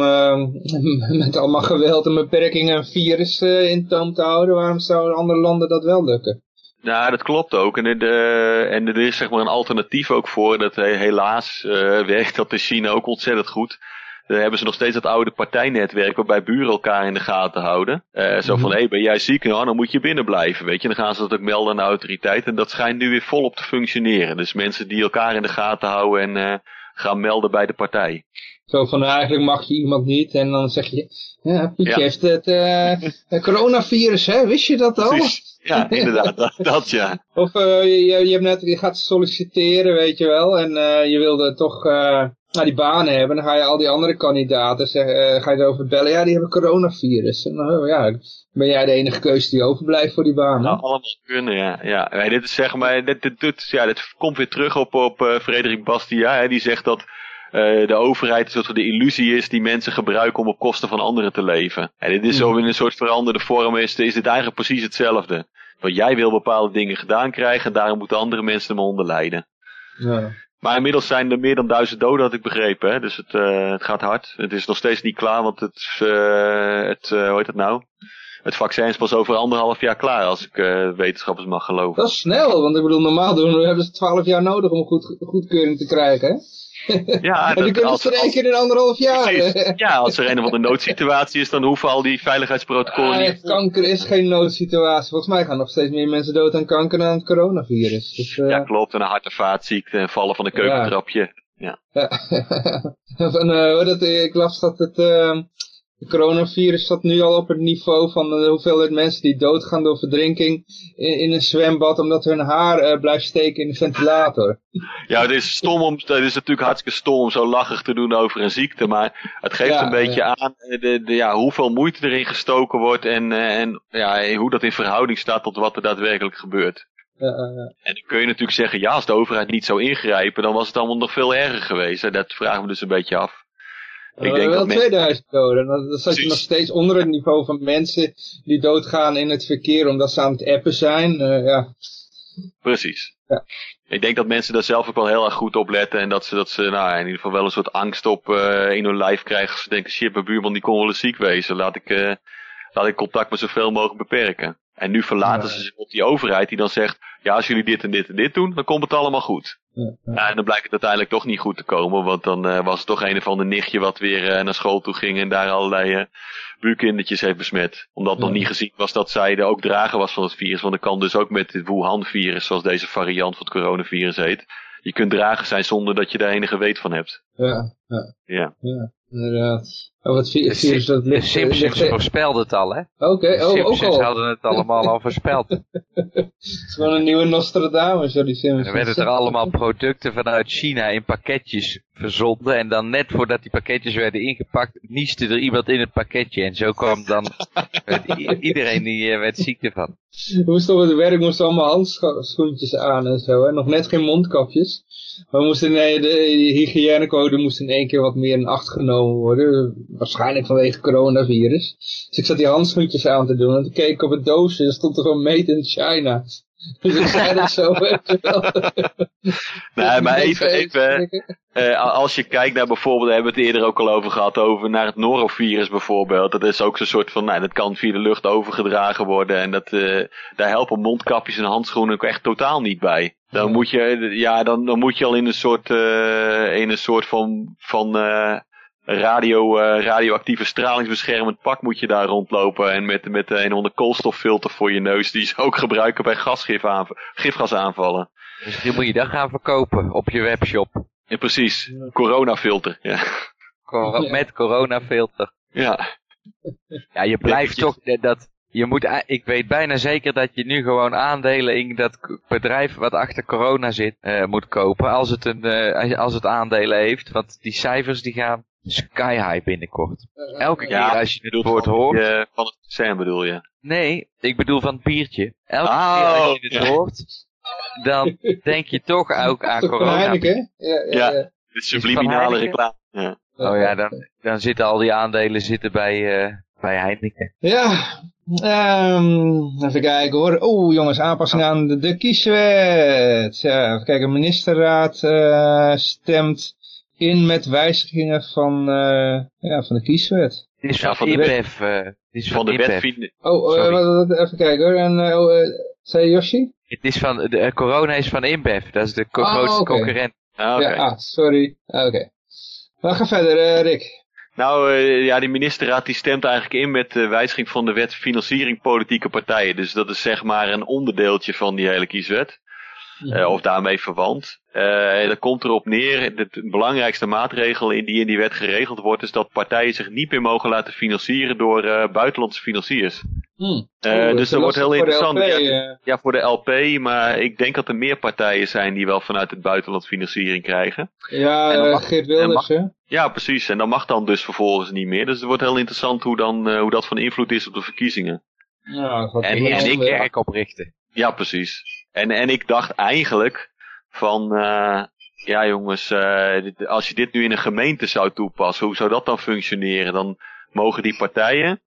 met allemaal geweld en beperkingen een virus in toom te houden, waarom zouden andere landen dat wel lukken? Nou, dat klopt ook. En, de, en er is zeg maar een alternatief ook voor. Dat helaas uh, werkt dat in China ook ontzettend goed. Dan hebben ze nog steeds dat oude partijnetwerk waarbij buren elkaar in de gaten houden. Uh, zo van, hé, hey, ben jij ziek? Nou, dan moet je binnen blijven, weet je. Dan gaan ze dat ook melden aan de autoriteit. En dat schijnt nu weer volop te functioneren. Dus mensen die elkaar in de gaten houden en uh, gaan melden bij de partij. Zo van, eigenlijk mag je iemand niet. En dan zeg je, ja, Pietje ja. heeft het uh, coronavirus, hè? Wist je dat al? Precies. Ja, inderdaad, dat, dat ja. Of uh, je, je, hebt net, je gaat solliciteren, weet je wel, en uh, je wilde toch nou, die banen hebben, dan ga je al die andere kandidaten zeggen, ga je erover bellen, ja, die hebben coronavirus. En dan, ja, ben jij de enige keuze die overblijft voor die banen. Nou, allemaal kunnen, ja. ja. Nee, dit is zeg maar, dit, dit, dit, ja, dit komt weer terug op, op Frederik Bastia, hè, die zegt dat de overheid een soort de illusie is die mensen gebruiken om op kosten van anderen te leven. En dit is zo in een soort veranderde vorm, is, is dit eigenlijk precies hetzelfde. Want jij wil bepaalde dingen gedaan krijgen en daarom moeten andere mensen hem onder lijden. Ja. Maar inmiddels zijn er meer dan duizend doden, had ik begrepen. Hè? Dus het, uh, het gaat hard. Het is nog steeds niet klaar, want het, uh, het uh, hoe heet het nou? Het vaccin is pas over anderhalf jaar klaar, als ik wetenschappers mag geloven. Dat is snel, want ik bedoel, normaal doen, we hebben ze twaalf jaar nodig om een goed, goedkeuring te krijgen. Hè? Ja, en die kunnen ze er één keer in anderhalf jaar. Ja, als er een of andere noodsituatie is, dan hoeven al die veiligheidsprotocollen ah, niet... Kanker is geen noodsituatie. Volgens mij gaan nog steeds meer mensen dood aan kanker dan aan het coronavirus. Dus, uh... Ja, klopt. En een hart- en vaatziekte en vallen van een keukentrapje. Ja. ja. van, uh, dat, ik las dat het... Uh, het coronavirus staat nu al op het niveau van de hoeveelheid mensen die doodgaan door verdrinking in, in een zwembad omdat hun haar uh, blijft steken in de ventilator. Ja, het is stom om, het is natuurlijk hartstikke stom om zo lachig te doen over een ziekte, maar het geeft een beetje aan eh, de, de, ja, hoeveel moeite erin gestoken wordt en, uh, en ja, hoe dat in verhouding staat tot wat er daadwerkelijk gebeurt. En dan kun je natuurlijk zeggen, ja, als de overheid niet zou ingrijpen, dan was het allemaal nog veel erger geweest. Dat vragen we dus een beetje af. Ik denk wel 2000 doden. Dan zat je nog steeds onder het niveau van mensen die doodgaan in het verkeer omdat ze aan het appen zijn. Uh, ja. Precies. Ja. Ik denk dat mensen daar zelf ook wel heel erg goed op letten. En dat ze, dat ze nou, in ieder geval wel een soort angst op uh, in hun lijf krijgen. Ze denken, shit, mijn buurman die kon wel eens ziek wezen. Laat ik, uh, laat ik contact met zoveel mogelijk beperken. En nu verlaten ze zich op die overheid die dan zegt, ja, als jullie dit en dit en dit doen, dan komt het allemaal goed. Ja, ja. en dan blijkt het uiteindelijk toch niet goed te komen, want dan uh, was het toch een of ander nichtje wat weer uh, naar school toe ging en daar allerlei uh, buurkindertjes heeft besmet. Omdat nog niet gezien was dat zij de ook drager was van het virus, want dat kan dus ook met het Wuhan-virus, zoals deze variant van het coronavirus heet. Je kunt drager zijn zonder dat je daar enige weet van hebt. Ja, ja. ja. Inderdaad. Oh, wat virus dat ligt. De Simpsons ligt... voorspelden het al, hè? Oké, okay. oh, ook al. Simpsons hadden het allemaal al voorspeld. het is gewoon een nieuwe Nostradamus, zo die Simpsons. Er werden er allemaal producten vanuit China in pakketjes verzonden. En dan net voordat die pakketjes werden ingepakt, nieste er iemand in het pakketje. En zo kwam dan iedereen die werd ziek ervan. We moesten op het werk moesten allemaal handschoentjes aan en zo. Hè? Nog net geen mondkapjes. We moesten, nee, de hygiënecode moest in één keer wat meer in acht genomen worden. Waarschijnlijk vanwege coronavirus. Dus ik zat die handschoentjes aan te doen. En toen keek ik op het doosje. Er stond er gewoon made in China. Dus ik zei dat zo. nee, maar even, even uh, als je kijkt naar bijvoorbeeld, daar hebben we het eerder ook al over gehad, over naar het norovirus bijvoorbeeld. Dat is ook zo'n soort van, nou, dat kan via de lucht overgedragen worden. En dat, uh, daar helpen mondkapjes en handschoenen ook echt totaal niet bij. Dan moet je, ja, dan, dan moet je al in een soort, uh, in een soort van, van radio, uh, radioactieve stralingsbeschermend pak moet je daar rondlopen. En met, met een onder koolstoffilter voor je neus. Die ze ook gebruiken bij gasgif gifgasaanvallen. Dus die moet je dan gaan verkopen op je webshop. Ja, precies. Coronafilter. Ja. Cor met coronafilter. Ja. Ja, je blijft toch dat... Je moet, ik weet bijna zeker dat je nu gewoon aandelen in dat bedrijf wat achter corona zit, uh, moet kopen. Als het, een, uh, als het aandelen heeft. Want die cijfers die gaan Sky High binnenkort. Elke keer als je het woord hoort... Uh, van het zijn bedoel je? Nee, ik bedoel van het biertje. Elke oh, keer als je het hoort, dan denk je toch ook aan corona. Heineken, ja, ja, ja. ja. De subliminale reclame. Ja. Oh ja, dan, dan zitten al die aandelen zitten bij, uh, bij Heineken. Ja, um, even kijken hoor. Oeh jongens, aanpassing aan de, de kieswet. Ja, even kijken, ministerraad uh, stemt in met wijzigingen van, uh, ja, van de kieswet. Het is ja, van, de IBEF. Uh, is van, van de wet. Oh, uh, even kijken hoor. En, uh, zei Yoshi? Het is van, de corona is van InBev. Dat is de co oh, grootste okay. concurrent. Ah, okay. Ja, ah, sorry. Oké. Okay. Maar ga verder, Rick. Nou, uh, ja, die ministerraad die stemt eigenlijk in met de wijziging van de wet financiering politieke partijen. Dus dat is zeg maar een onderdeeltje van die hele kieswet. Eh, of daarmee verwant. Uh, dat komt erop neer, de, belangrijkste maatregel in die in die wet geregeld wordt, is dat partijen zich niet meer mogen laten financieren door uh, buitenlandse financiers. Hmm. Uh, dus dat wordt heel interessant. LP, ja, ja, voor de LP, maar ik denk dat er meer partijen zijn die wel vanuit het buitenland financiering krijgen. Ja, mag, Geert Wilders, hè? Ja, precies. En dat mag dan dus vervolgens niet meer. Dus het wordt heel interessant hoe, dan, hoe dat van invloed is op de verkiezingen. Ja, en, en ik kerk oprichten. Ja, precies. En, en ik dacht eigenlijk van, uh, ja jongens, uh, als je dit nu in een gemeente zou toepassen, hoe zou dat dan functioneren? Dan mogen die partijen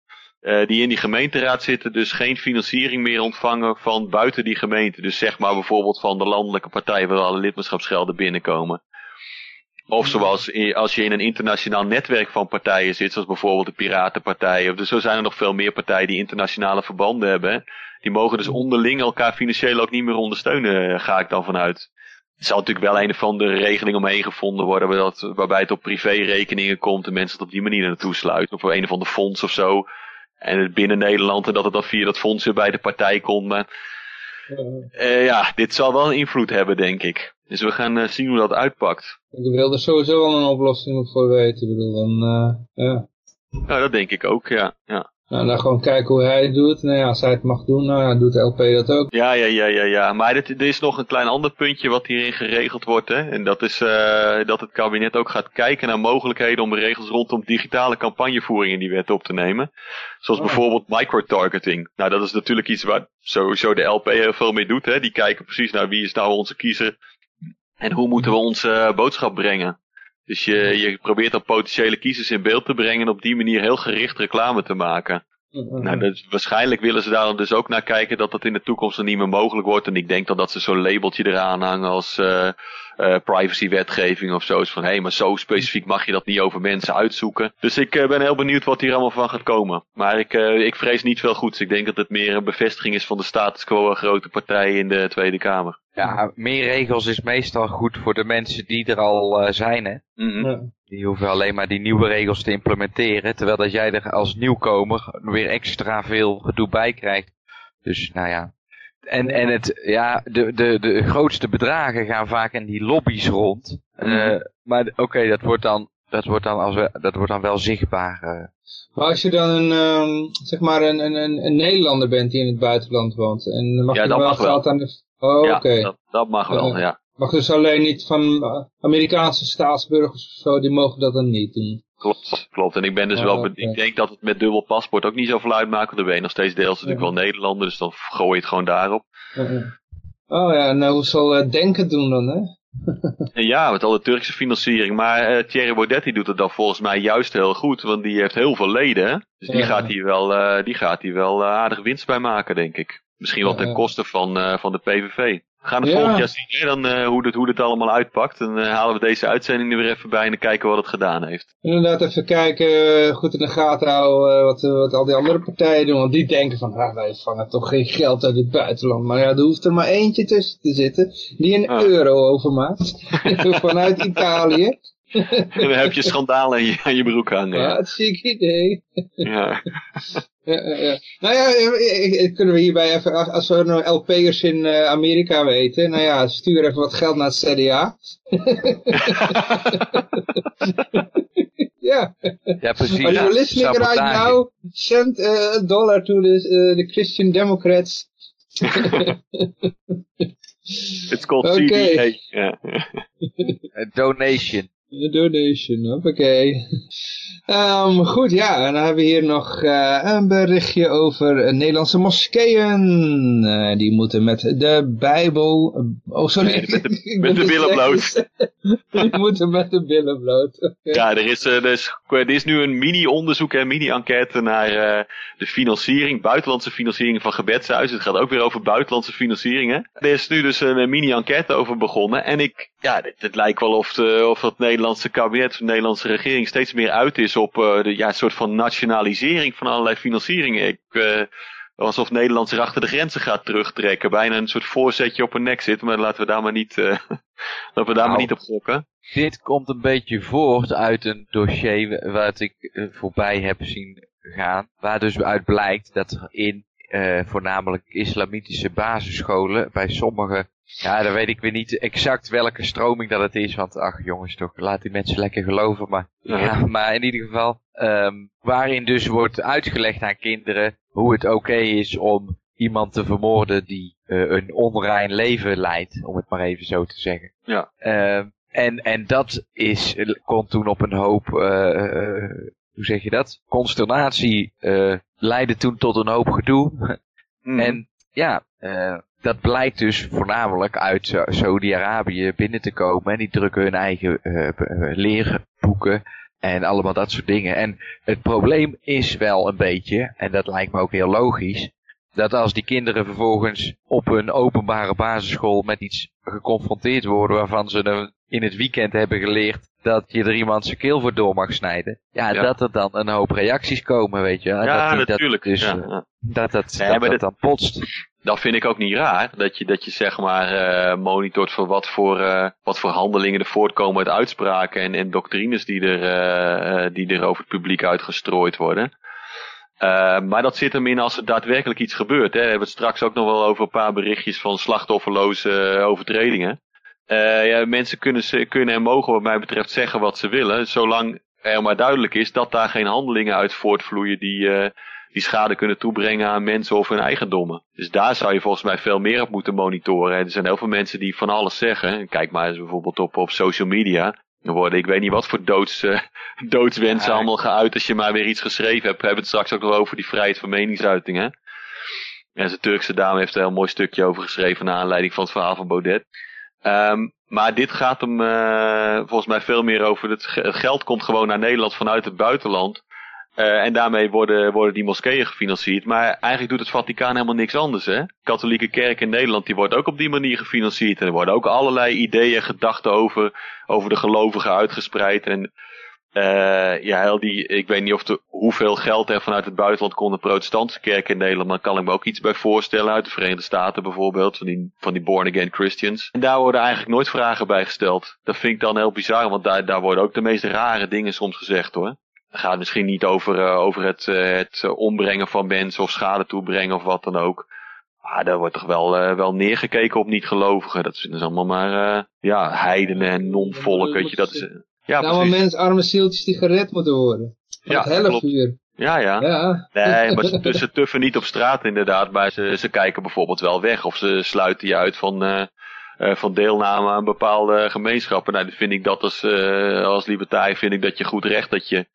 uh, die in die gemeenteraad zitten dus geen financiering meer ontvangen van buiten die gemeente. Dus zeg maar bijvoorbeeld van de landelijke partij waar alle lidmaatschapsgelden binnenkomen. Of zoals als je in een internationaal netwerk van partijen zit, zoals bijvoorbeeld de Piratenpartij. Of dus zo zijn er nog veel meer partijen die internationale verbanden hebben. Die mogen dus onderling elkaar financieel ook niet meer ondersteunen, ga ik dan vanuit. Er zal natuurlijk wel een of andere regeling omheen gevonden worden, dat, waarbij het op privérekeningen komt en mensen het op die manier naartoe sluiten. Of een of ander fonds of zo. En binnen Nederland en dat het dan via dat fonds weer bij de partij komt. Maar uh, ja, dit zal wel een invloed hebben, denk ik. Dus we gaan uh, zien hoe dat uitpakt. Ik wil er sowieso wel een oplossing voor weten. Ik bedoel, dan, uh, ja. Nou, dat denk ik ook, ja. ja. Nou, dan gewoon kijken hoe hij het doet. Nou ja, als hij het mag doen, nou doet de LP dat ook. Ja, ja, ja, ja, ja. Maar dit, er is nog een klein ander puntje wat hierin geregeld wordt. Hè? En dat is uh, dat het kabinet ook gaat kijken naar mogelijkheden om regels rondom digitale campagnevoering in die wet op te nemen. Zoals oh. bijvoorbeeld microtargeting. Nou, dat is natuurlijk iets waar sowieso de LP heel veel mee doet. Hè? Die kijken precies naar wie is nou onze kiezer. En hoe moeten we onze boodschap brengen. Dus je, je probeert dan potentiële kiezers in beeld te brengen en op die manier heel gericht reclame te maken. Nou, dus waarschijnlijk willen ze daar dus ook naar kijken dat dat in de toekomst er niet meer mogelijk wordt. En ik denk dan dat ze zo'n labeltje eraan hangen als uh, uh, privacywetgeving of zo. Is van hé, hey, maar zo specifiek mag je dat niet over mensen uitzoeken. Dus ik uh, ben heel benieuwd wat hier allemaal van gaat komen. Maar ik, ik vrees niet veel goeds. Ik denk dat het meer een bevestiging is van de status quo grote partij in de Tweede Kamer. Ja, meer regels is meestal goed voor de mensen die er al zijn, hè. Mm -hmm. ja. Die hoeven alleen maar die nieuwe regels te implementeren. Terwijl dat jij er als nieuwkomer weer extra veel gedoe bij krijgt. Dus nou ja. En, en het, ja, de, de, de grootste bedragen gaan vaak in die lobby's rond. Mm -hmm. uh, maar oké, okay, dat wordt dan dat wordt dan, als we, dat wordt dan wel zichtbaar. Uh. Maar als je dan een, um, zeg maar een, een, een Nederlander bent die in het buitenland woont. En mag ja, je dat wel mag geld wel. aan de... Oh, ja, oké. dat, dat, mag wel, uh, ja. Mag dus alleen niet van Amerikaanse staatsburgers of zo, die mogen dat dan niet doen. Klopt, klopt. En ik ben dus Oh, wel, oké. ik denk dat het met dubbel paspoort ook niet zoveel uitmaakt, want dan ben je nog steeds deels natuurlijk wel Nederlander, dus dan gooi je het gewoon daarop. Uh, oh ja, nou hoe zal uh, Denken doen dan, hè? Ja, met al de Turkse financiering. Maar uh, Thierry Baudet die doet het dan volgens mij juist heel goed, want die heeft heel veel leden. hè. Dus die Ja. gaat hier wel, uh, die gaat hier wel uh, aardig winst bij maken, denk ik. Misschien wel ten ja. koste van, uh, van de PVV. We gaan het Ja. volgend jaar zien hè, dan, uh, hoe, dit, hoe dit allemaal uitpakt. En uh, halen we deze uitzending er weer even bij en dan kijken wat het gedaan heeft. Inderdaad even kijken, eh, goed in de gaten houden eh, wat, eh, wat al die andere partijen doen. Want die denken van, ah, wij vangen toch geen geld uit het buitenland. Maar ja, er hoeft er maar eentje tussen te zitten die een Ah. euro overmaakt. Vanuit Italië. En dan heb je schandaal aan je, aan je broek hangen. Ja, het ziek idee. Ja. Ja, ja, ja. Nou ja, eh, eh, kunnen we hierbij even, als- we nou LP'ers in eh, Amerika weten, nou ja, stuur even wat geld naar het CDA. ja, Ja, precies. are you listening right now? Send uh, a dollar to the, uh, the Christian Democrats. It's called Oké. CDA. Ja. A donation. A donation, hoppakee. Ehm goed, ja, en dan hebben we hier nog eh, een berichtje over eh, Nederlandse moskeeën. Eh, die moeten met de Bijbel... Oh, sorry. Nee, met de- met de billen dyslectisch. die moeten met de billen bloot. Ja, er is, er, is, er is nu een mini-onderzoek en mini-enquête naar de financiering, buitenlandse financiering van gebedshuizen. Het gaat ook weer over buitenlandse financieringen. Er is nu dus een mini-enquête over begonnen. En ik, ja, het, lijkt wel of, de, of het Nederlandse kabinet, of de Nederlandse regering steeds meer uit is op eh, de ja, een soort van nationalisering van allerlei financieringen. Ik, eh, alsof Nederland zich achter de grenzen gaat terugtrekken. Bijna een soort voorzetje op een nek zit, maar laten we daar maar niet, eh, laten we daar maar Nou. niet op gokken. Dit komt een beetje voort uit een dossier wat ik voorbij heb zien gaan. Waar dus uit blijkt dat er in voornamelijk islamitische basisscholen bij sommige Ja, dan weet ik weer niet exact welke stroming dat het is. Want ach jongens toch, laat die mensen lekker geloven. Maar, ja, maar in ieder geval, ehm, waarin dus wordt uitgelegd aan kinderen hoe het oké is om iemand te vermoorden die uh, een onrein leven leidt. Om het maar even zo te zeggen. Ja. Ehm, en, en dat is, kon toen op een hoop, uh, hoe zeg je dat? Consternatie leidde toen tot een hoop gedoe. Mhm. En ja, dat blijkt dus voornamelijk uit Saudi-Arabië binnen te komen. En die drukken hun eigen uh, leerboeken en allemaal dat soort dingen. En het probleem is wel een beetje, en dat lijkt me ook heel logisch, dat als die kinderen vervolgens op een openbare basisschool met iets geconfronteerd worden waarvan ze in het weekend hebben geleerd dat je er iemand zijn keel voor door mag snijden. Ja, dat er dan een hoop reacties komen, weet je. Ja, dat natuurlijk. Dat, dus, ja, ja. dat, dat, dat, dat, dan potst dat vind ik ook niet raar. Dat je, dat je zeg maar uh, monitort voor wat voor, uh, wat voor handelingen er voortkomen uit uitspraken en, en doctrines die er, uh, die er over het publiek uitgestrooid worden. maar dat zit hem in als er daadwerkelijk iets gebeurt. Hè. We hebben het straks ook nog wel over een paar berichtjes van slachtofferloze overtredingen. ja, mensen kunnen, kunnen en mogen wat mij betreft zeggen wat ze willen, zolang er maar duidelijk is dat daar geen handelingen uit voortvloeien die die schade kunnen toebrengen aan mensen of hun eigendommen. Dus daar zou je volgens mij veel meer op moeten monitoren. En er zijn heel veel mensen die van alles zeggen. Kijk maar eens bijvoorbeeld op, op social media. Er worden, ik weet niet wat voor doods, uh, doodswensen ja, allemaal geuit als je maar weer iets geschreven hebt. We hebben het straks ook nog over die vrijheid van meningsuitingen. En zijn Turkse dame heeft er een heel mooi stukje over geschreven naar aanleiding van het verhaal van Baudet. Um, maar dit gaat hem uh, volgens mij veel meer over het, het geld komt gewoon naar Nederland vanuit het buitenland. Uh, en daarmee worden, worden die moskeeën gefinancierd. Maar eigenlijk doet het Vaticaan helemaal niks anders. Hè? Katholieke kerk in Nederland die wordt ook op die manier gefinancierd. En er worden ook allerlei ideeën, gedachten over, over de gelovigen uitgespreid. En uh, ja, heel die, ik weet niet of de, hoeveel geld er vanuit het buitenland komt de protestantse kerk in Nederland. Maar kan ik me ook iets bij voorstellen. Uit de Verenigde Staten bijvoorbeeld. Van die, van die born again Christians. En daar worden eigenlijk nooit vragen bij gesteld. Dat vind ik dan heel bizar. Want daar, daar worden ook de meest rare dingen soms gezegd hoor. Gaat misschien niet over, uh, over het, uh, het ombrengen van mensen of schade toebrengen of wat dan ook. Maar daar wordt toch wel, uh, wel neergekeken op niet-gelovigen. Dat zijn dus allemaal maar ja, heidenen en non-volk. Dat is, ja, nou, mensen, arme zieltjes die gered moeten worden. Van ja, het. Ja, ja, ja. Nee, maar ze, ze tuffen niet op straat inderdaad. Maar ze, ze kijken bijvoorbeeld wel weg. Of ze sluiten je uit van, uh, van deelname aan bepaalde gemeenschappen. Nou, dat vind ik dat als, uh, als libertariër vind ik dat je goed recht dat je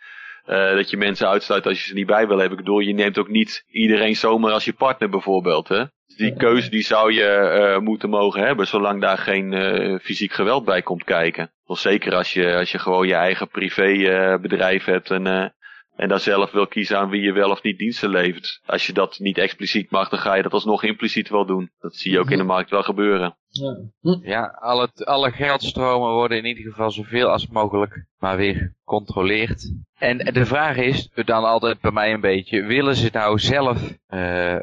uh, dat je mensen uitsluit als je ze niet bij wil hebben. Ik bedoel, je neemt ook niet iedereen zomaar als je partner bijvoorbeeld. Hè? Die keuze die zou je uh, moeten mogen hebben, zolang daar geen uh, fysiek geweld bij komt kijken. Wel zeker als je, als je gewoon je eigen privébedrijf hebt en, en daar zelf wil kiezen aan wie je wel of niet diensten levert. Als je dat niet expliciet mag, dan ga je dat alsnog impliciet wel doen. Dat zie je ook in de markt wel gebeuren. Ja, ja alle, alle geldstromen worden in ieder geval zoveel als mogelijk maar weer gecontroleerd. En de vraag is dan altijd bij mij een beetje, willen ze nou zelf uh,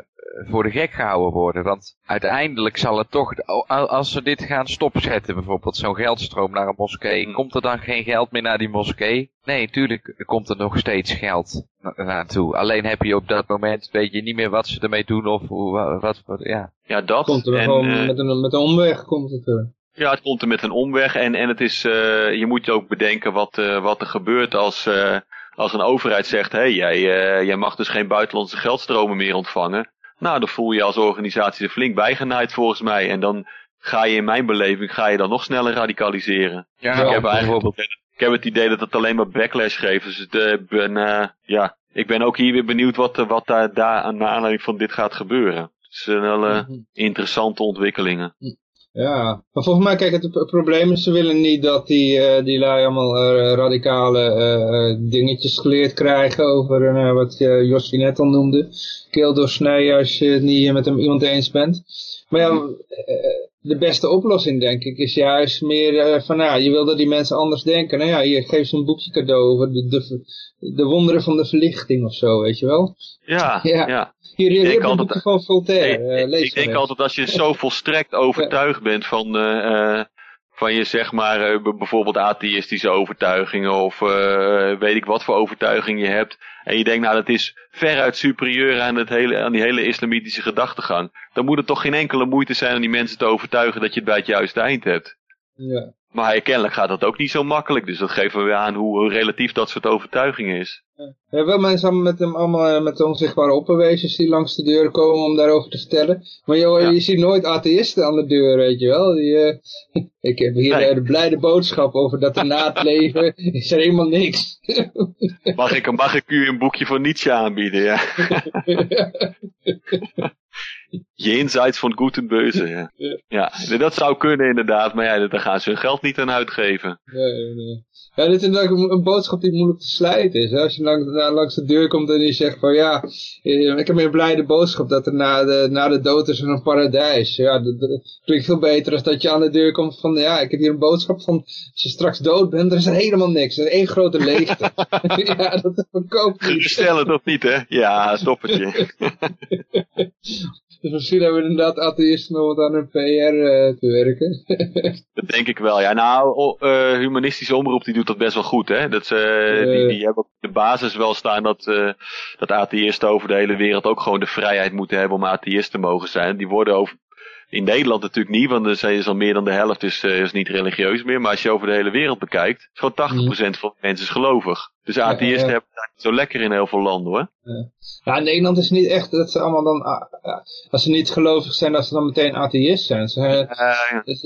voor de gek gehouden worden? Want uiteindelijk zal het toch, als ze dit gaan stopzetten, bijvoorbeeld zo'n geldstroom naar een moskee, komt er dan geen geld meer naar die moskee? Nee, tuurlijk komt er nog steeds geld naartoe. Alleen heb je op dat moment, weet je niet meer wat ze ermee doen of wat, wat, wat ja. Ja, dat. Komt er en, gewoon uh, met, een, met een omweg komt het er. Ja, het komt er met een omweg en, en het is, uh, je moet je ook bedenken wat, uh, wat er gebeurt als, uh, als een overheid zegt, hé, hey, jij, jij mag dus geen buitenlandse geldstromen meer ontvangen. Nou, dan voel je als organisatie er flink bijgenaaid volgens mij. En dan ga je in mijn beleving, ga je dan nog sneller radicaliseren. Ja, ik heb eigenlijk, ik heb het idee dat het alleen maar backlash geeft. Dus ik ben, ja, ik ben ook hier weer benieuwd wat, wat daar, daar naar aanleiding van dit gaat gebeuren. Het zijn wel interessante ontwikkelingen. Ja, maar volgens mij, kijk, het probleem is, ze willen niet dat die, uh, die lui allemaal uh, radicale uh, dingetjes geleerd krijgen over wat Josje net al noemde. Keel doorsnijden als je het niet met hem iemand eens bent. Maar ja, de beste oplossing denk ik is juist meer van, nou, je wil dat die mensen anders denken. Nou ja, je geeft ze een boekje cadeau over de, de, de wonderen van de verlichting of zo, weet je wel. Ja, ja. ja. Hier, hier, hier een boekje van Voltaire. Ik, ik denk altijd als je zo volstrekt overtuigd bent van, uh, van je zeg maar eh, bijvoorbeeld atheïstische overtuigingen of eh, weet ik wat voor overtuiging je hebt. En je denkt nou dat is veruit superieur aan, het hele, aan die hele islamitische gedachtegang. Dan moet het toch geen enkele moeite zijn om die mensen te overtuigen dat je het bij het juiste eind hebt. Ja. Maar kennelijk gaat dat ook niet zo makkelijk. Dus dat geeft wel weer aan hoe, relatief dat soort overtuigingen is. We hebben wel mensen met hem allemaal eh, met onzichtbare opperwezens die langs de deur komen om daarover te vertellen. Maar joh, Ja. je ziet nooit atheïsten aan de deur, weet je wel. Die, eh, ik heb hier Nee. eh, de blijde boodschap over dat er na het leven is er helemaal niks. Mag ik, mag ik u een boekje van Nietzsche aanbieden? Ja. Jenseits van goed en beuze. Ja. Ja. ja, dat zou kunnen inderdaad. Maar ja, daar gaan ze hun geld niet aan uitgeven. Nee, nee. Ja, dit is natuurlijk een, boodschap die moeilijk te slijten is. Hè? Als je langs, na- langs de deur komt en je zegt van ja, eh, ik heb een blijde boodschap dat er na de, na de dood is er een paradijs. Ja, dat, dat klinkt veel beter als dat je aan de deur komt van ja, ik heb hier een boodschap van als je straks dood bent, er is er helemaal niks. Er is één grote leegte. ja, dat verkoopt niet. Geruststellend of niet, hè? Ja, stoppertje. Dus misschien hebben we inderdaad atheïsten nog wat aan hun PR eh, te werken. Dat denk ik wel. Ja, nou, eh, humanistische omroep die doet dat best wel goed, hè? Dat ze, die, Eh. die hebben op de basis wel staan dat, eh, dat atheïsten over de hele wereld ook gewoon de vrijheid moeten hebben om atheïst te mogen zijn. Die worden over, in Nederland natuurlijk niet, want er zijn- is al meer dan de helft is, eh, is niet religieus meer. Maar als je over de hele wereld bekijkt, is gewoon 80% van de mensen is gelovig. Dus atheïsten ja. hebben het zo lekker in heel veel landen, hoor. Ja, in Nederland is het niet echt dat ze allemaal dan, ah, ja, als ze niet gelovig zijn, dat ze dan meteen atheïst zijn. Ze,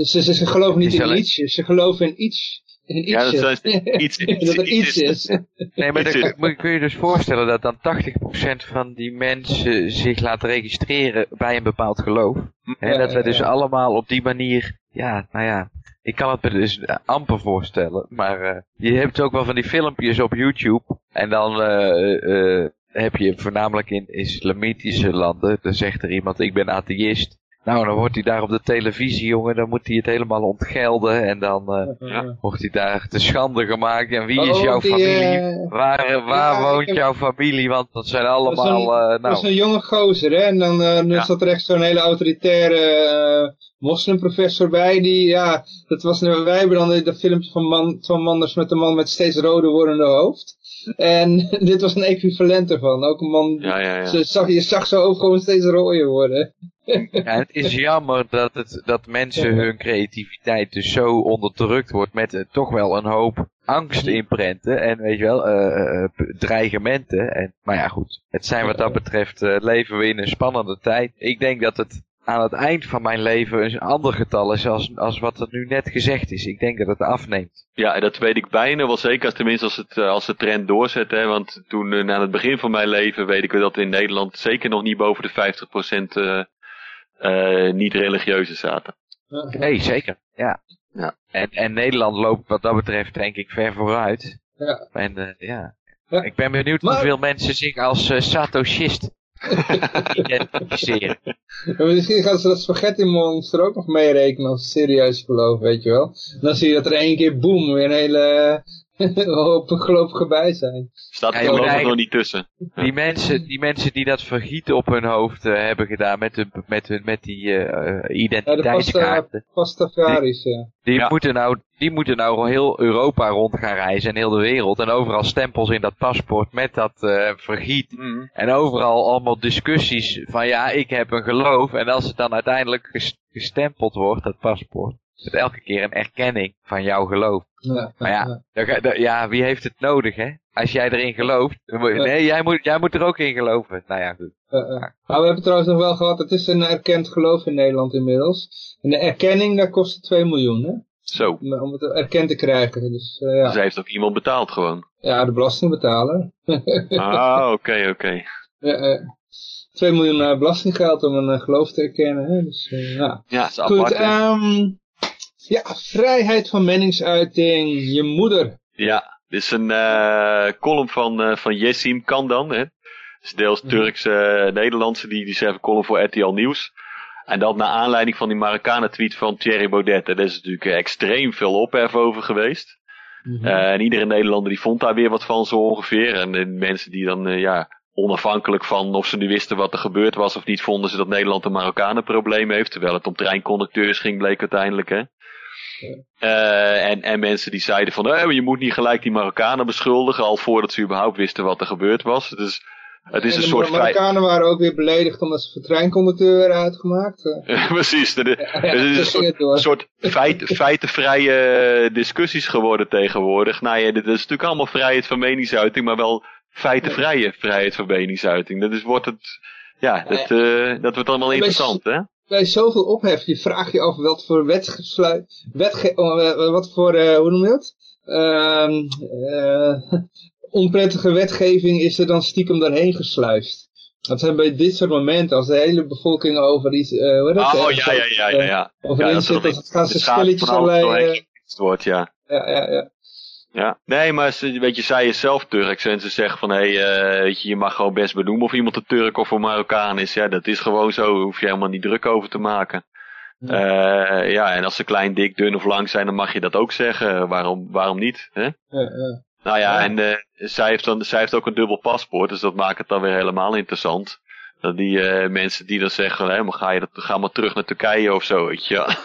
ze, ze, ze geloven niet in alleen- iets, ze geloven in iets. Ja, dat ietsje. zijn- iets- dat er iets iets is- is. Nee, maar Iets dan is- kun- kun je dus voorstellen dat dan 80% van die mensen zich laat registreren bij een bepaald geloof. En Ja, dat we dus ja. allemaal op die manier, ja, nou ja, ik kan het me dus amper voorstellen. Maar eh, je hebt ook wel van die filmpjes op YouTube. En dan eh, eh, heb je voornamelijk in islamitische landen, dan zegt er iemand, ik ben atheïst. Nou, dan wordt hij daar op de televisie, jongen, dan moet hij het helemaal ontgelden. En dan eh, Ja. wordt hij daar te schande gemaakt. En wie Oh, is jouw die, familie? eh, Waar, waar Ja, ik woont heb- jouw familie? Want dat zijn allemaal, zo'n- eh, Dat is nou, een jonge gozer, hè. En dan, eh, dan Ja. zat er echt zo'n hele autoritaire eh, moslimprofessor bij. Die, ja, dat was, nou- wij hebben dan dat filmpje van, man, van Manders met de man met steeds roder wordende hoofd. En dit was een equivalent ervan. Ook een man, Ja, ja, ja. Ze zag, je zag zijn hoofd gewoon steeds rooier worden. ja, het is jammer dat, het, dat mensen hun creativiteit dus zo onderdrukt wordt met eh, toch wel een hoop angst inprenten en weet je wel, eh, eh, dreigementen. En, maar ja goed, het zijn wat dat betreft, eh, leven we in een spannende tijd. Ik denk dat het aan het eind van mijn leven een ander getal is als, als wat er nu net gezegd is. Ik denk dat het afneemt. Ja, en dat weet ik bijna wel zeker, tenminste als, het, eh, als de trend doorzet. Hè, want toen eh, aan het begin van mijn leven weet ik wel dat in Nederland zeker nog niet boven de 50% eh eh niet-religieuzen zaten. Nee, zeker. Ja. Ja. En, en Nederland loopt wat dat betreft denk ik ver vooruit. Ja. En eh, ja. Ja. Ik ben benieuwd Maar- hoeveel mensen zich als eh, Satoshist identificeren. Ja, Misschien gaan ze dat spaghetti monster ook nog meerekenen als serieus geloof, weet je wel. Dan zie je dat er één keer boem weer een hele hoop gelovigen bij zijn. Staat er geloof nog niet tussen. Die mensen, die mensen die dat vergieten op hun hoofd eh, hebben gedaan met, de, met, hun, met die eh, eh, Ja, de identiteitskaarten. Pastafaris, ja. Die, Ja. moeten nou, die moeten nou heel Europa rond gaan reizen en heel de wereld. En overal stempels in dat paspoort met dat eh, vergiet. Mhm. En overal allemaal discussies van ja, ik heb een geloof. En als het dan uiteindelijk ges- gestempeld wordt, dat paspoort. Is het elke keer een erkenning van jouw geloof. Ja, Maar ja, dan ga- dan- ja, wie heeft het nodig hè? Als jij erin gelooft. Nee, jij moet, jij moet er ook in geloven. Nou ja, goed. Uh, uh. Maar we hebben trouwens nog wel gehad, het is een erkend geloof in Nederland inmiddels. En de erkenning, dat kostte 2 miljoen, hè? Zo. Om, het erkend te krijgen. Dus uh, ja. Dus hij heeft ook iemand betaald gewoon. ja, de belastingbetaler. Ah, oké, oké. Uh, 2 miljoen uh, belastinggeld om een uh, geloof te erkennen, hè? Dus, uh, ja. Ja, dat is apart. um, ja, vrijheid van meningsuiting, je moeder. Ja, dit is een eh, column van, eh van Jessim Kandan. Hè. Het is deels Mhm. Turks-Nederlandse, die, die schrijft een column voor RTL Nieuws. En dat naar aanleiding van die Marokkanen tweet van Thierry Baudet. Daar is natuurlijk eh, extreem veel ophef over geweest. Mhm. Eh, en iedere Nederlander die vond daar weer wat van zo ongeveer. En, eh, mensen die dan eh, ja, onafhankelijk van of ze nu wisten wat er gebeurd was of niet, vonden ze dat Nederland een Marokkanen probleem heeft. Terwijl het om treinconducteurs ging, bleek uiteindelijk. Hè. Eh, en, en mensen die zeiden van, eh, je moet niet gelijk die Marokkanen beschuldigen, al voordat ze überhaupt wisten wat er gebeurd was. Dus het is en een de soort. Marokkanen waren ook weer beledigd omdat ze voor treinconducteur werden uitgemaakt. Eh, Precies, de, de- ja, het is een soort, soort feit, feitenvrije discussies geworden tegenwoordig. Nou ja, dit is natuurlijk allemaal vrijheid van meningsuiting, maar wel feitenvrije vrijheid van meningsuiting. Dat is, wordt het, ja, dat, eh, dat wordt allemaal interessant, hè? Bij zoveel ophef, je vraagt je af wat voor wetgesluit, wetge, oh, eh, wat voor, eh, hoe noem je dat? Ehm, eh, onprettige wetgeving is er dan stiekem daarheen gesluist. Dat zijn bij dit soort momenten, als de hele bevolking over iets, eh hoe dat? Oh, eh, ja, ja, ja, ja, ja. Over Ja, dan gaan ze alles allerlei... doorheen wordt, ja. ja, ja, ja. Ja, nee, maar ze, weet je, zij is zelf Turks en ze zegt van, hé, hey, eh, weet je, je mag gewoon best benoemen of iemand een Turk of een Marokkaan is. Ja, dat is gewoon zo, daar hoef je helemaal niet druk over te maken. Ja. Ja, ja en als ze klein, dik, dun of lang zijn, dan mag je dat ook zeggen. Waarom, waarom niet? Hè? ja, ja. Nou ja, en eh, zij, heeft dan, zij heeft ook een dubbel paspoort, dus dat maakt het dan weer helemaal interessant. Dat die eh, mensen die dan zeggen, hè, maar ga, je dat, ga maar terug naar Turkije of zo, weet je.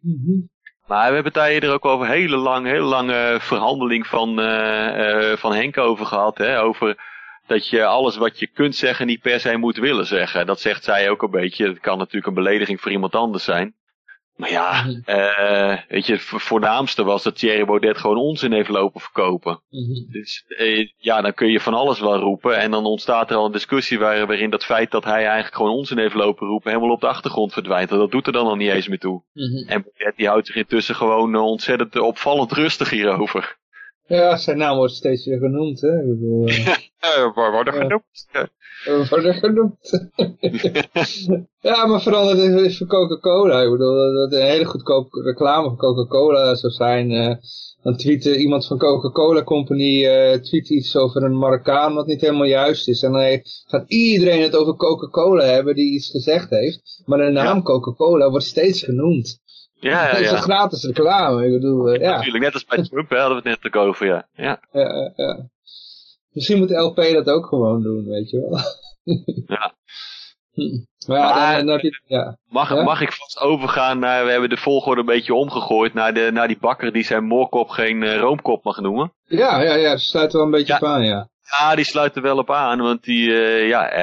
Maar we hebben het daar eerder ook over hele lang, hele lange verhandeling van, eh, eh, van Henk over gehad. Hè? Over dat je alles wat je kunt zeggen niet per se moet willen zeggen. Dat zegt zij ook een beetje. Het kan natuurlijk een belediging voor iemand anders zijn. Maar ja, eh, weet je, het vo- voornaamste was dat Thierry Baudet gewoon onzin heeft lopen verkopen. Mhm. Dus eh, ja, dan kun je van alles wel roepen. En dan ontstaat er al een discussie waar, waarin dat feit dat hij eigenlijk gewoon onzin heeft lopen roepen helemaal op de achtergrond verdwijnt. En dat doet er dan nog niet eens meer toe. Mhm. En Baudet die houdt zich intussen gewoon eh, ontzettend opvallend rustig hierover. Ja, zijn naam wordt steeds weer genoemd, hè. Ik bedoel, eh, Uh, waar worden Ja. genoemd? we worden genoemd. ja, maar veranderd is, is voor Coca-Cola. Ik bedoel, dat dat een hele goedkope reclame voor Coca-Cola zou zijn. eh dan tweet eh, iemand van Coca-Cola Company tweet iets over een Marokkaan wat niet helemaal juist is. En dan gaat iedereen het over Coca-Cola hebben die iets gezegd heeft. Maar de naam Coca-Cola wordt steeds genoemd. Ja, ja, Dat is een ja. gratis reclame. Ik bedoel, eh, ja. Natuurlijk, net als bij Trump, hè, hadden we het net ook over, ja. ja. Ja, ja, ja. Misschien moet de LP dat ook gewoon doen, weet je wel. Ja. Hm. Maar ja, Maar- dan, dan heb je, ja. Mag, Ja? mag ik vast overgaan naar, we hebben de volgorde een beetje omgegooid, naar, de, naar die bakker die zijn moorkop geen eh, roomkop mag noemen. Ja, ja, ja, dat sluit wel een beetje Ja. op aan, ja. Ja, die sluit er wel op aan, want die, eh, ja,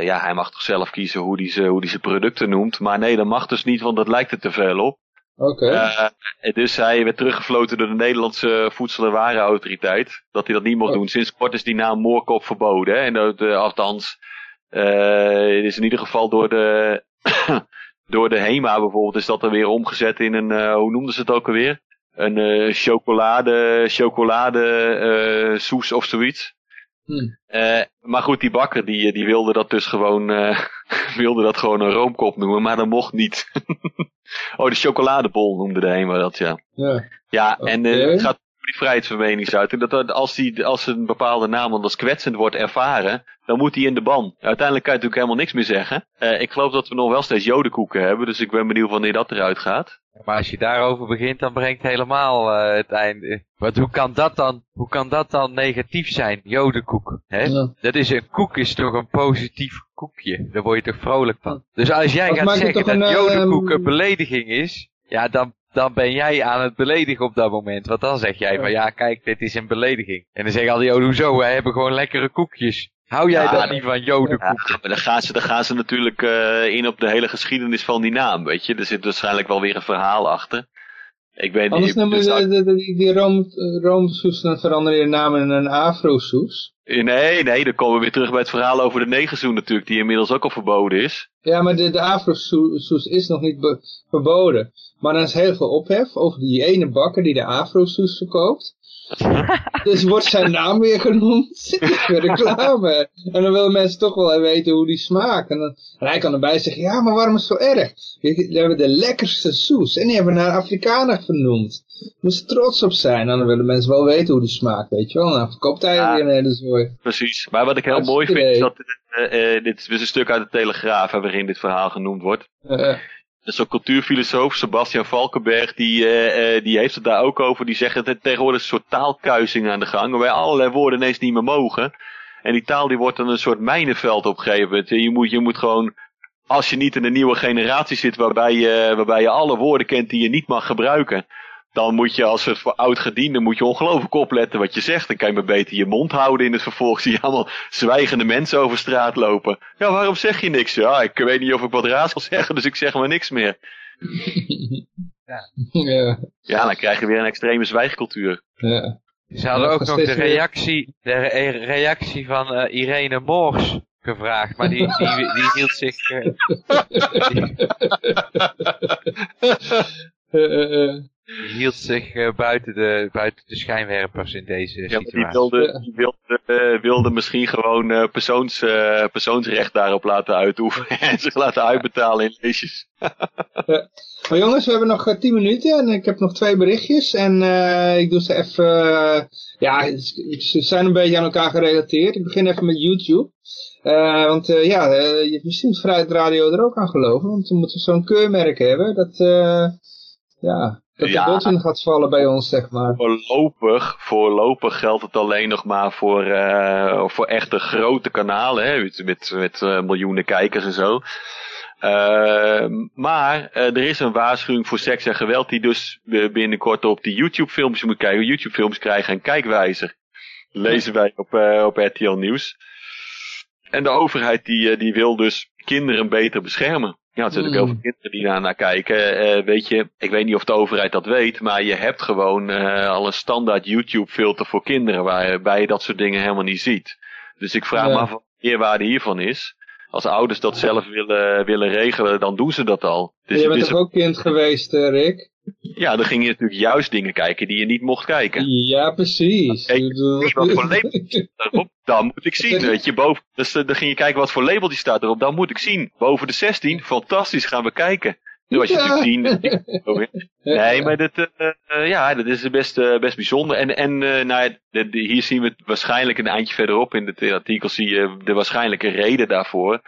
ja, hij mag toch zelf kiezen hoe hij ze, hoe die zijn producten noemt. Maar nee, dat mag dus niet, want dat lijkt er te veel op. Oké. Eh, dus hij werd teruggefloten door de Nederlandse Voedsel- en Warenautoriteit. Dat hij dat niet mocht Oh. doen. Sinds kort is die naam moorkop verboden. Hè? En dat, eh, althans, eh, het is in ieder geval door de, door de HEMA bijvoorbeeld is dat er weer omgezet in een, hoe noemden ze het ook alweer? Een chocolade, chocolade soes of zoiets. Hm. Eh, maar goed, die bakker die, die wilde dat dus gewoon, eh, wilde dat gewoon een roomkop noemen, maar dat mocht niet. oh, de chocoladebol noemde de HEMA dat, ja. Ja. Ja, en eh, Oké. het gaat die vrijheidsvermeningsuiting. Dat als, die, als een bepaalde naam dan als kwetsend wordt ervaren, dan moet die in de ban. Uiteindelijk kan je natuurlijk helemaal niks meer zeggen. Eh, ik geloof dat we nog wel steeds jodenkoeken hebben, dus ik ben benieuwd wanneer dat eruit gaat. Maar als je daarover begint, dan brengt helemaal eh, het einde. Want hoe kan dat dan, hoe kan dat dan negatief zijn, jodenkoek? Hè? Ja. Dat is een koek, is toch een positief koekje. Daar word je toch vrolijk van. Dus als jij gaat zeggen dat een, jodenkoek ehm, een belediging is, ja, dan, dan ben jij aan het beledigen op dat moment. Want dan zeg jij van, ja, kijk, dit is een belediging. En dan zeggen al die joden, hoezo, wij hebben gewoon lekkere koekjes. Hou jij Ja, dan niet van jodenkoek? Ja, maar dan gaan ze, dan gaan ze natuurlijk eh, in op de hele geschiedenis van die naam, weet je. Er zit waarschijnlijk wel weer een verhaal achter. Ik weet Anders niet. noemen dus die, die room, roomsoes, dan verander je de naam in een afro-soes. Nee, nee, dan komen we weer terug bij het verhaal over de negerzoen natuurlijk, die inmiddels ook al verboden is. Ja, maar de, de afro-soes is nog niet verboden. Maar er is heel veel ophef over die ene bakker die de afro-soes verkoopt. dus wordt zijn naam weer genoemd. Voor reclame. En dan willen mensen toch wel weten hoe die smaakt. En, dan, en hij kan erbij zeggen, ja, maar waarom is het zo erg? We hebben de lekkerste soes. En die hebben we naar Afrikanen vernoemd. Moet er trots op zijn. En dan willen mensen wel weten hoe die smaakt, weet je wel. Nou, verkoopt hij Ja. weer een hele zooi. Precies. Maar wat ik heel mooi vind, is dat eh, dit is dus een stuk uit de Telegraaf hè, waarin dit verhaal genoemd wordt. Eh, eh, zo'n cultuurfilosoof, Sebastian Valkenberg, die, die heeft het daar ook over. Die zegt dat er tegenwoordig een soort taalkuising aan de gang, waarbij allerlei woorden ineens niet meer mogen. En die taal die wordt dan een soort mijnenveld op een gegeven moment. Je moet, je moet gewoon als je niet in een nieuwe generatie zit waarbij je, waarbij je alle woorden kent die je niet mag gebruiken, dan moet je als het voor oud gediende moet je ongelooflijk opletten wat je zegt. Dan kan je maar beter je mond houden in het vervolg. Zie je allemaal zwijgende mensen over straat lopen. Ja, waarom zeg je niks? Ja, ik weet niet of ik wat raar zal zeggen, dus ik zeg maar niks meer. ja. Ja, dan krijg je weer een extreme zwijgcultuur. Ja. Ze hadden ook nog de reactie, de re- reactie van eh, Irene Moors gevraagd, maar die, die, die hield zich... Die hield zich eh, buiten, de, buiten de schijnwerpers in deze Ja, maar die situatie. wilde, die wilde, eh, wilde misschien gewoon eh, persoons, eh, persoonsrecht daarop laten uitoefenen. En zich laten uitbetalen in leesjes. Maar jongens, we hebben nog eh, 10 minuten en ik heb nog twee berichtjes. En eh, ik doe ze even... eh, ja, ze zijn een beetje aan elkaar gerelateerd. Ik begin even met YouTube. Eh, want eh, ja, eh, je misschien moet Vrijheid Radio er ook aan geloven. Want we moeten zo'n keurmerk hebben. Dat, eh, ja, dat de Ja. bots in gaat vallen bij ons, zeg maar. Voorlopig, voorlopig geldt het alleen nog maar voor, eh, voor echte grote kanalen. Hè, met met, met eh, miljoenen kijkers en zo. Eh, maar eh, er is een waarschuwing voor seks en geweld die dus binnenkort op die YouTube filmpjes moet kijken. YouTube films krijgen een kijkwijzer. Lezen wij op, op RTL Nieuws. En de overheid die, die wil dus kinderen beter beschermen. Ja, er zijn natuurlijk heel Mm. veel kinderen die daar naar kijken. Eh, weet je, ik weet niet of de overheid dat weet, maar je hebt gewoon eh, al een standaard YouTube filter voor kinderen waarbij je dat soort dingen helemaal niet ziet. Dus ik vraag Ja. me af wat de eerwaarde hiervan is. Als ouders dat zelf willen, willen regelen, dan doen ze dat al. Dus Jij het bent toch ook kind geweest, eh, Rick? Ja, dan ging je natuurlijk juist dingen kijken die je niet mocht kijken. Ja, precies. Zie wat voor label Daarop, dan moet ik zien, weet je, boven. Dus eh, dan ging je kijken wat voor label die staat erop, dan moet ik zien. Boven de 16, fantastisch, gaan we kijken. Nu was je Ja. natuurlijk 10. Nee, maar dat, eh, eh, ja, dat is best, best bijzonder. En, en nou, ja, de- de- hier zien we het waarschijnlijk een eindje verderop in het artikel zie je de waarschijnlijke reden daarvoor.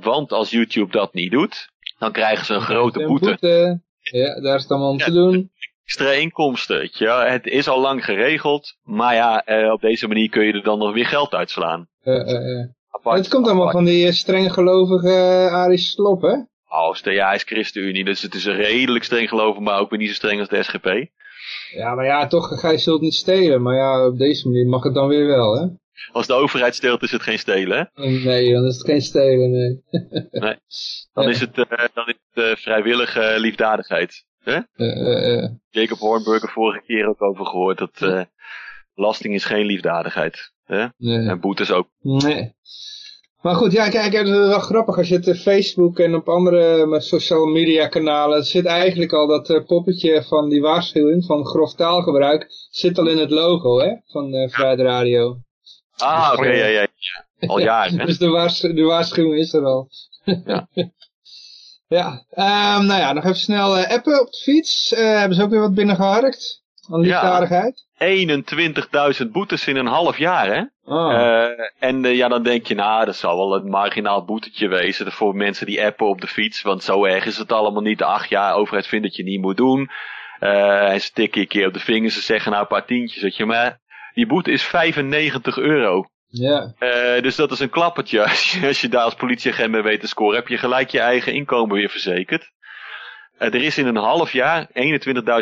Want als YouTube dat niet doet, dan krijgen ze een grote Een boete. Ja, daar is het allemaal om Ja. te doen. Extra inkomsten, weet je. wel. Het is al lang geregeld, maar ja, eh, op deze manier kun je er dan nog weer geld uitslaan. Eh, eh, eh. Apart- Het komt allemaal apart. van die eh, streng gelovige uh, Arische slop, hè? Oh, ja, hij is ChristenUnie, dus het is een redelijk streng geloven, maar ook weer niet zo streng als de SGP. Ja, maar ja, toch, gij zult niet stelen. Maar ja, op deze manier mag het dan weer wel, hè? Als de overheid steelt, is het geen stelen, hè? Nee, dan is het geen stelen, nee. Dan Ja. is het, eh, dan is het eh, vrijwillige liefdadigheid. Hè? Eh, eh, eh. Jacob Hornburger vorige keer ook over gehoord dat eh, belasting is geen liefdadigheid. Hè? nee. En boetes ook. Nee. Maar goed, ja, kijk, het is wel grappig. Als je het op Facebook en op andere eh, social media kanalen, zit eigenlijk al dat eh, poppetje van die waarschuwing van grof taalgebruik, zit al in het logo, hè, van eh Vrijheid Radio. Ah, oké, ja, ja, ja. Al jaren, hè? Dus de, waarschu de waarschuwing is er al. Ja. ja, ehm, nou ja, nog even snel eh, appen op de fiets. Eh, hebben ze ook weer wat binnengeharkt? Aan liefdadigheid? 21.000 boetes in een half jaar, hè? Oh. En ja, dan denk je, nou, dat zal wel een marginaal boetetje wezen voor mensen die appen op de fiets. Want zo erg is het allemaal niet. Ach ja, overheid vindt dat je het niet moet doen. Eh, en ze tikken je een keer op de vingers, ze zeggen nou een paar tientjes, weet je. Maar die boete is 95 euro. ja. Eh, dus dat is een klappertje. Als je, als je daar als politieagent mee weet te scoren, heb je gelijk je eigen inkomen weer verzekerd. Eh, er is in een half jaar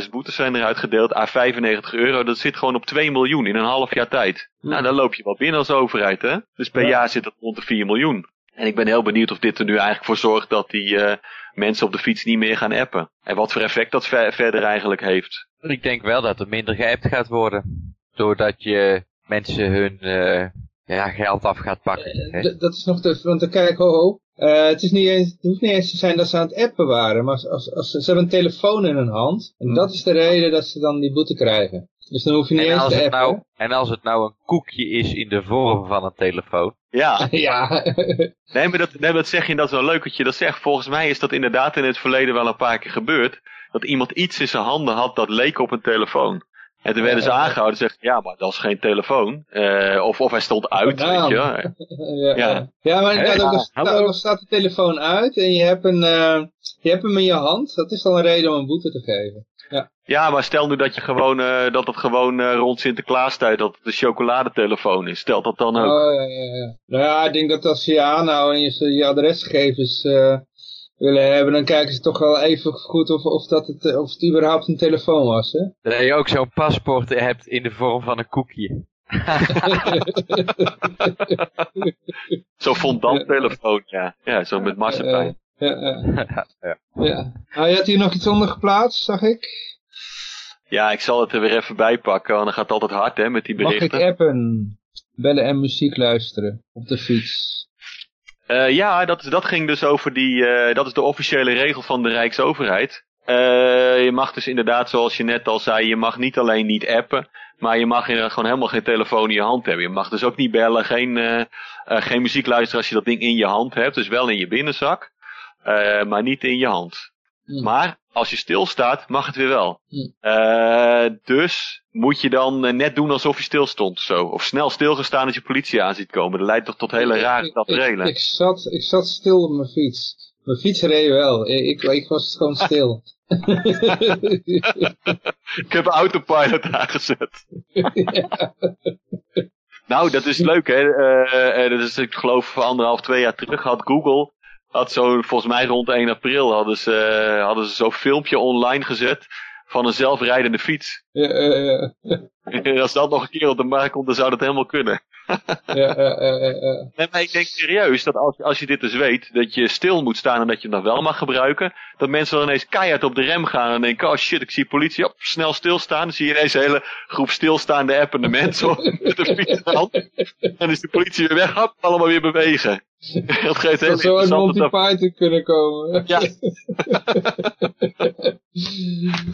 21.000 boetes zijn er uitgedeeld à 95 euro. Dat zit gewoon op 2 miljoen in een half jaar tijd. Nou, dan loop je wel binnen als overheid, hè? Dus per Ja. jaar zit het rond de 4 miljoen. En ik ben heel benieuwd of dit er nu eigenlijk voor zorgt dat die eh, mensen op de fiets niet meer gaan appen. En wat voor effect dat ver- verder eigenlijk heeft. Ik denk wel dat er minder geappt gaat worden. Doordat je mensen hun eh, ja, geld af gaat pakken. hè. D- dat is nog de, want dan kijk, ho, ho. Eh, het, is niet eens, het hoeft niet eens te zijn dat ze aan het appen waren, maar als, als, als, ze hebben een telefoon in hun hand. En dat is de reden dat ze dan die boete krijgen. Dus dan hoef je niet En eens als, te het appen. nou, en als het nou een koekje is in de vorm van een telefoon. Ja, ja, nee, maar dat, nee, maar dat zeg je en dat is wel leuk dat je dat zegt. Volgens mij is dat inderdaad in het verleden wel een paar keer gebeurd. Dat iemand iets in zijn handen had dat leek op een telefoon. En toen werden ze aangehouden en zeggen, ja, maar dat is geen telefoon. Eh, of, of hij stond uit, Naam. weet je ja, Ja. ja. maar hallo. ook al staat de telefoon uit en je hebt, een, eh, je hebt hem in je hand, dat is al een reden om een boete te geven. Ja, maar stel nu dat je gewoon, eh, dat het gewoon eh, rond Sinterklaastijd, dat het de chocoladetelefoon is. Stel dat dan ook. Oh, ja, ja, ja. Nou ja, ik denk dat als ze je aanhouden en je, je adresgegevens eh, willen hebben, dan kijken ze toch wel even goed of, of, dat het, eh, of het überhaupt een telefoon was. Hè? Dat je ook zo'n paspoort hebt in de vorm van een koekje. Zo'n fondant telefoon, ja. Ja, zo met marsepein. Ja, ja. Ja. ja. Nou, je had hier nog iets onder geplaatst, zag ik. Ja, ik zal het er weer even bij pakken, want dan gaat het altijd hard hè, met die Mag ik berichten. appen, bellen en muziek luisteren op de fiets? Eh, ja, dat, dat ging dus over die, eh, dat is de officiële regel van de Rijksoverheid. Eh, je mag dus inderdaad, zoals je net al zei, je mag niet alleen niet appen, maar je mag gewoon helemaal geen telefoon in je hand hebben. Je mag dus ook niet bellen, geen, geen muziek luisteren als je dat ding in je hand hebt, dus wel in je binnenzak, maar niet in je hand. Hm. Maar als je stilstaat, mag het weer wel. Hm. Eh, dus moet je dan eh, net doen alsof je stil stond of zo. Of snel stilgestaan als je politie aan ziet komen. Dat leidt toch tot hele rare tafereelen. Ik, ik, zat, ik zat stil op mijn fiets. Mijn fiets reed wel. Ik, was gewoon stil. Ik heb autopilot aangezet. Nou, dat is leuk, hè. Eh, dat is, ik geloof, anderhalf, twee jaar terug had Google... Had zo, volgens mij rond 1 april, hadden ze, hadden ze zo'n filmpje online gezet... van een zelfrijdende fiets. ja, ja, ja, als dat nog een keer op de markt komt, dan zou dat helemaal kunnen. ja, ja, ja. Nee, maar ik denk serieus dat als, als je dit dus weet, dat je stil moet staan en dat je het nog wel mag gebruiken, dat mensen dan ineens keihard op de rem gaan en denken, oh shit, ik zie politie, op, snel stilstaan. Dan zie je ineens een hele groep stilstaande appende mensen op met de fiets in de hand. En dan is de politie weer weg, allemaal weer bewegen. Dat geeft heel Dat zou een Monty. Python kunnen komen. Ja.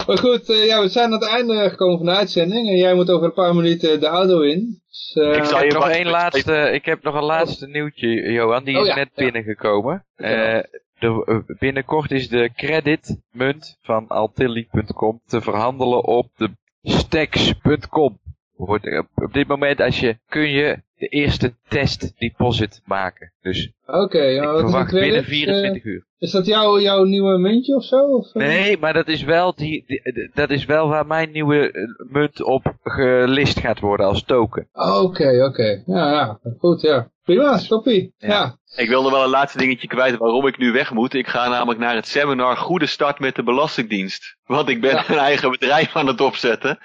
maar goed, eh, ja, we zijn aan het einde gekomen van de uitzending. En jij moet over een paar minuten de auto in. Dus, eh, Ik zal je heb, nog één laatste, ik heb nog een laatste nieuwtje, Johan. Die Oh is ja, net ja. binnengekomen. Eh, de, binnenkort is de creditmunt van Altilli.com te verhandelen op de stacks.com. Op dit moment als je, kun je de eerste test deposit maken. Dus Oké, ja, ik een verwacht binnen credit? 24 uur. Eh, is dat jouw, jouw nieuwe muntje of zo? Of, eh? Nee, maar dat is wel, die, die- dat is wel waar mijn nieuwe eh, munt op gelist gaat worden als token. Oké, oké. Ja, ja, goed, ja. Prima, stoppie. Ja. Ja. Ik wil nog wel een laatste dingetje kwijt waarom ik nu weg moet. Ik ga namelijk naar het seminar Goede Start met de Belastingdienst. Want ik ben Ja. een eigen bedrijf aan het opzetten.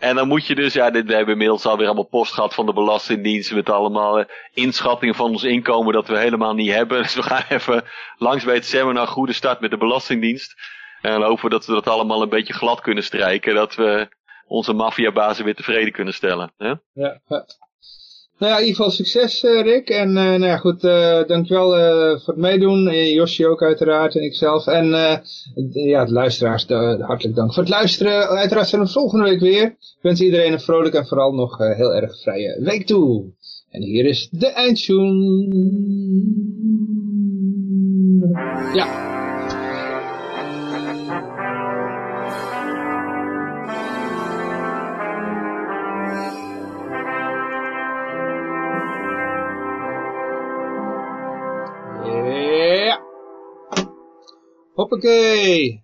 En dan moet je dus, ja, dit, we hebben inmiddels alweer allemaal post gehad van de Belastingdienst. Met allemaal eh, inschattingen van ons inkomen dat we helemaal niet hebben. Dus we gaan even langs bij het seminar Goede Start met de Belastingdienst. En hopen dat we dat allemaal een beetje glad kunnen strijken. Dat we onze maffiabazen weer tevreden kunnen stellen. Hè? Ja. Nou ja, in ieder geval succes eh, Rick. En eh, nou ja, goed, eh, dankjewel voor het meedoen. En Josje ook uiteraard en ikzelf. En ja, de luisteraars, hartelijk dank voor het luisteren. Uiteraard zijn we volgende week weer. Ik wens iedereen een vrolijk en vooral nog heel erg vrije week toe. En hier is de eindtune. Ja. Hoppakee.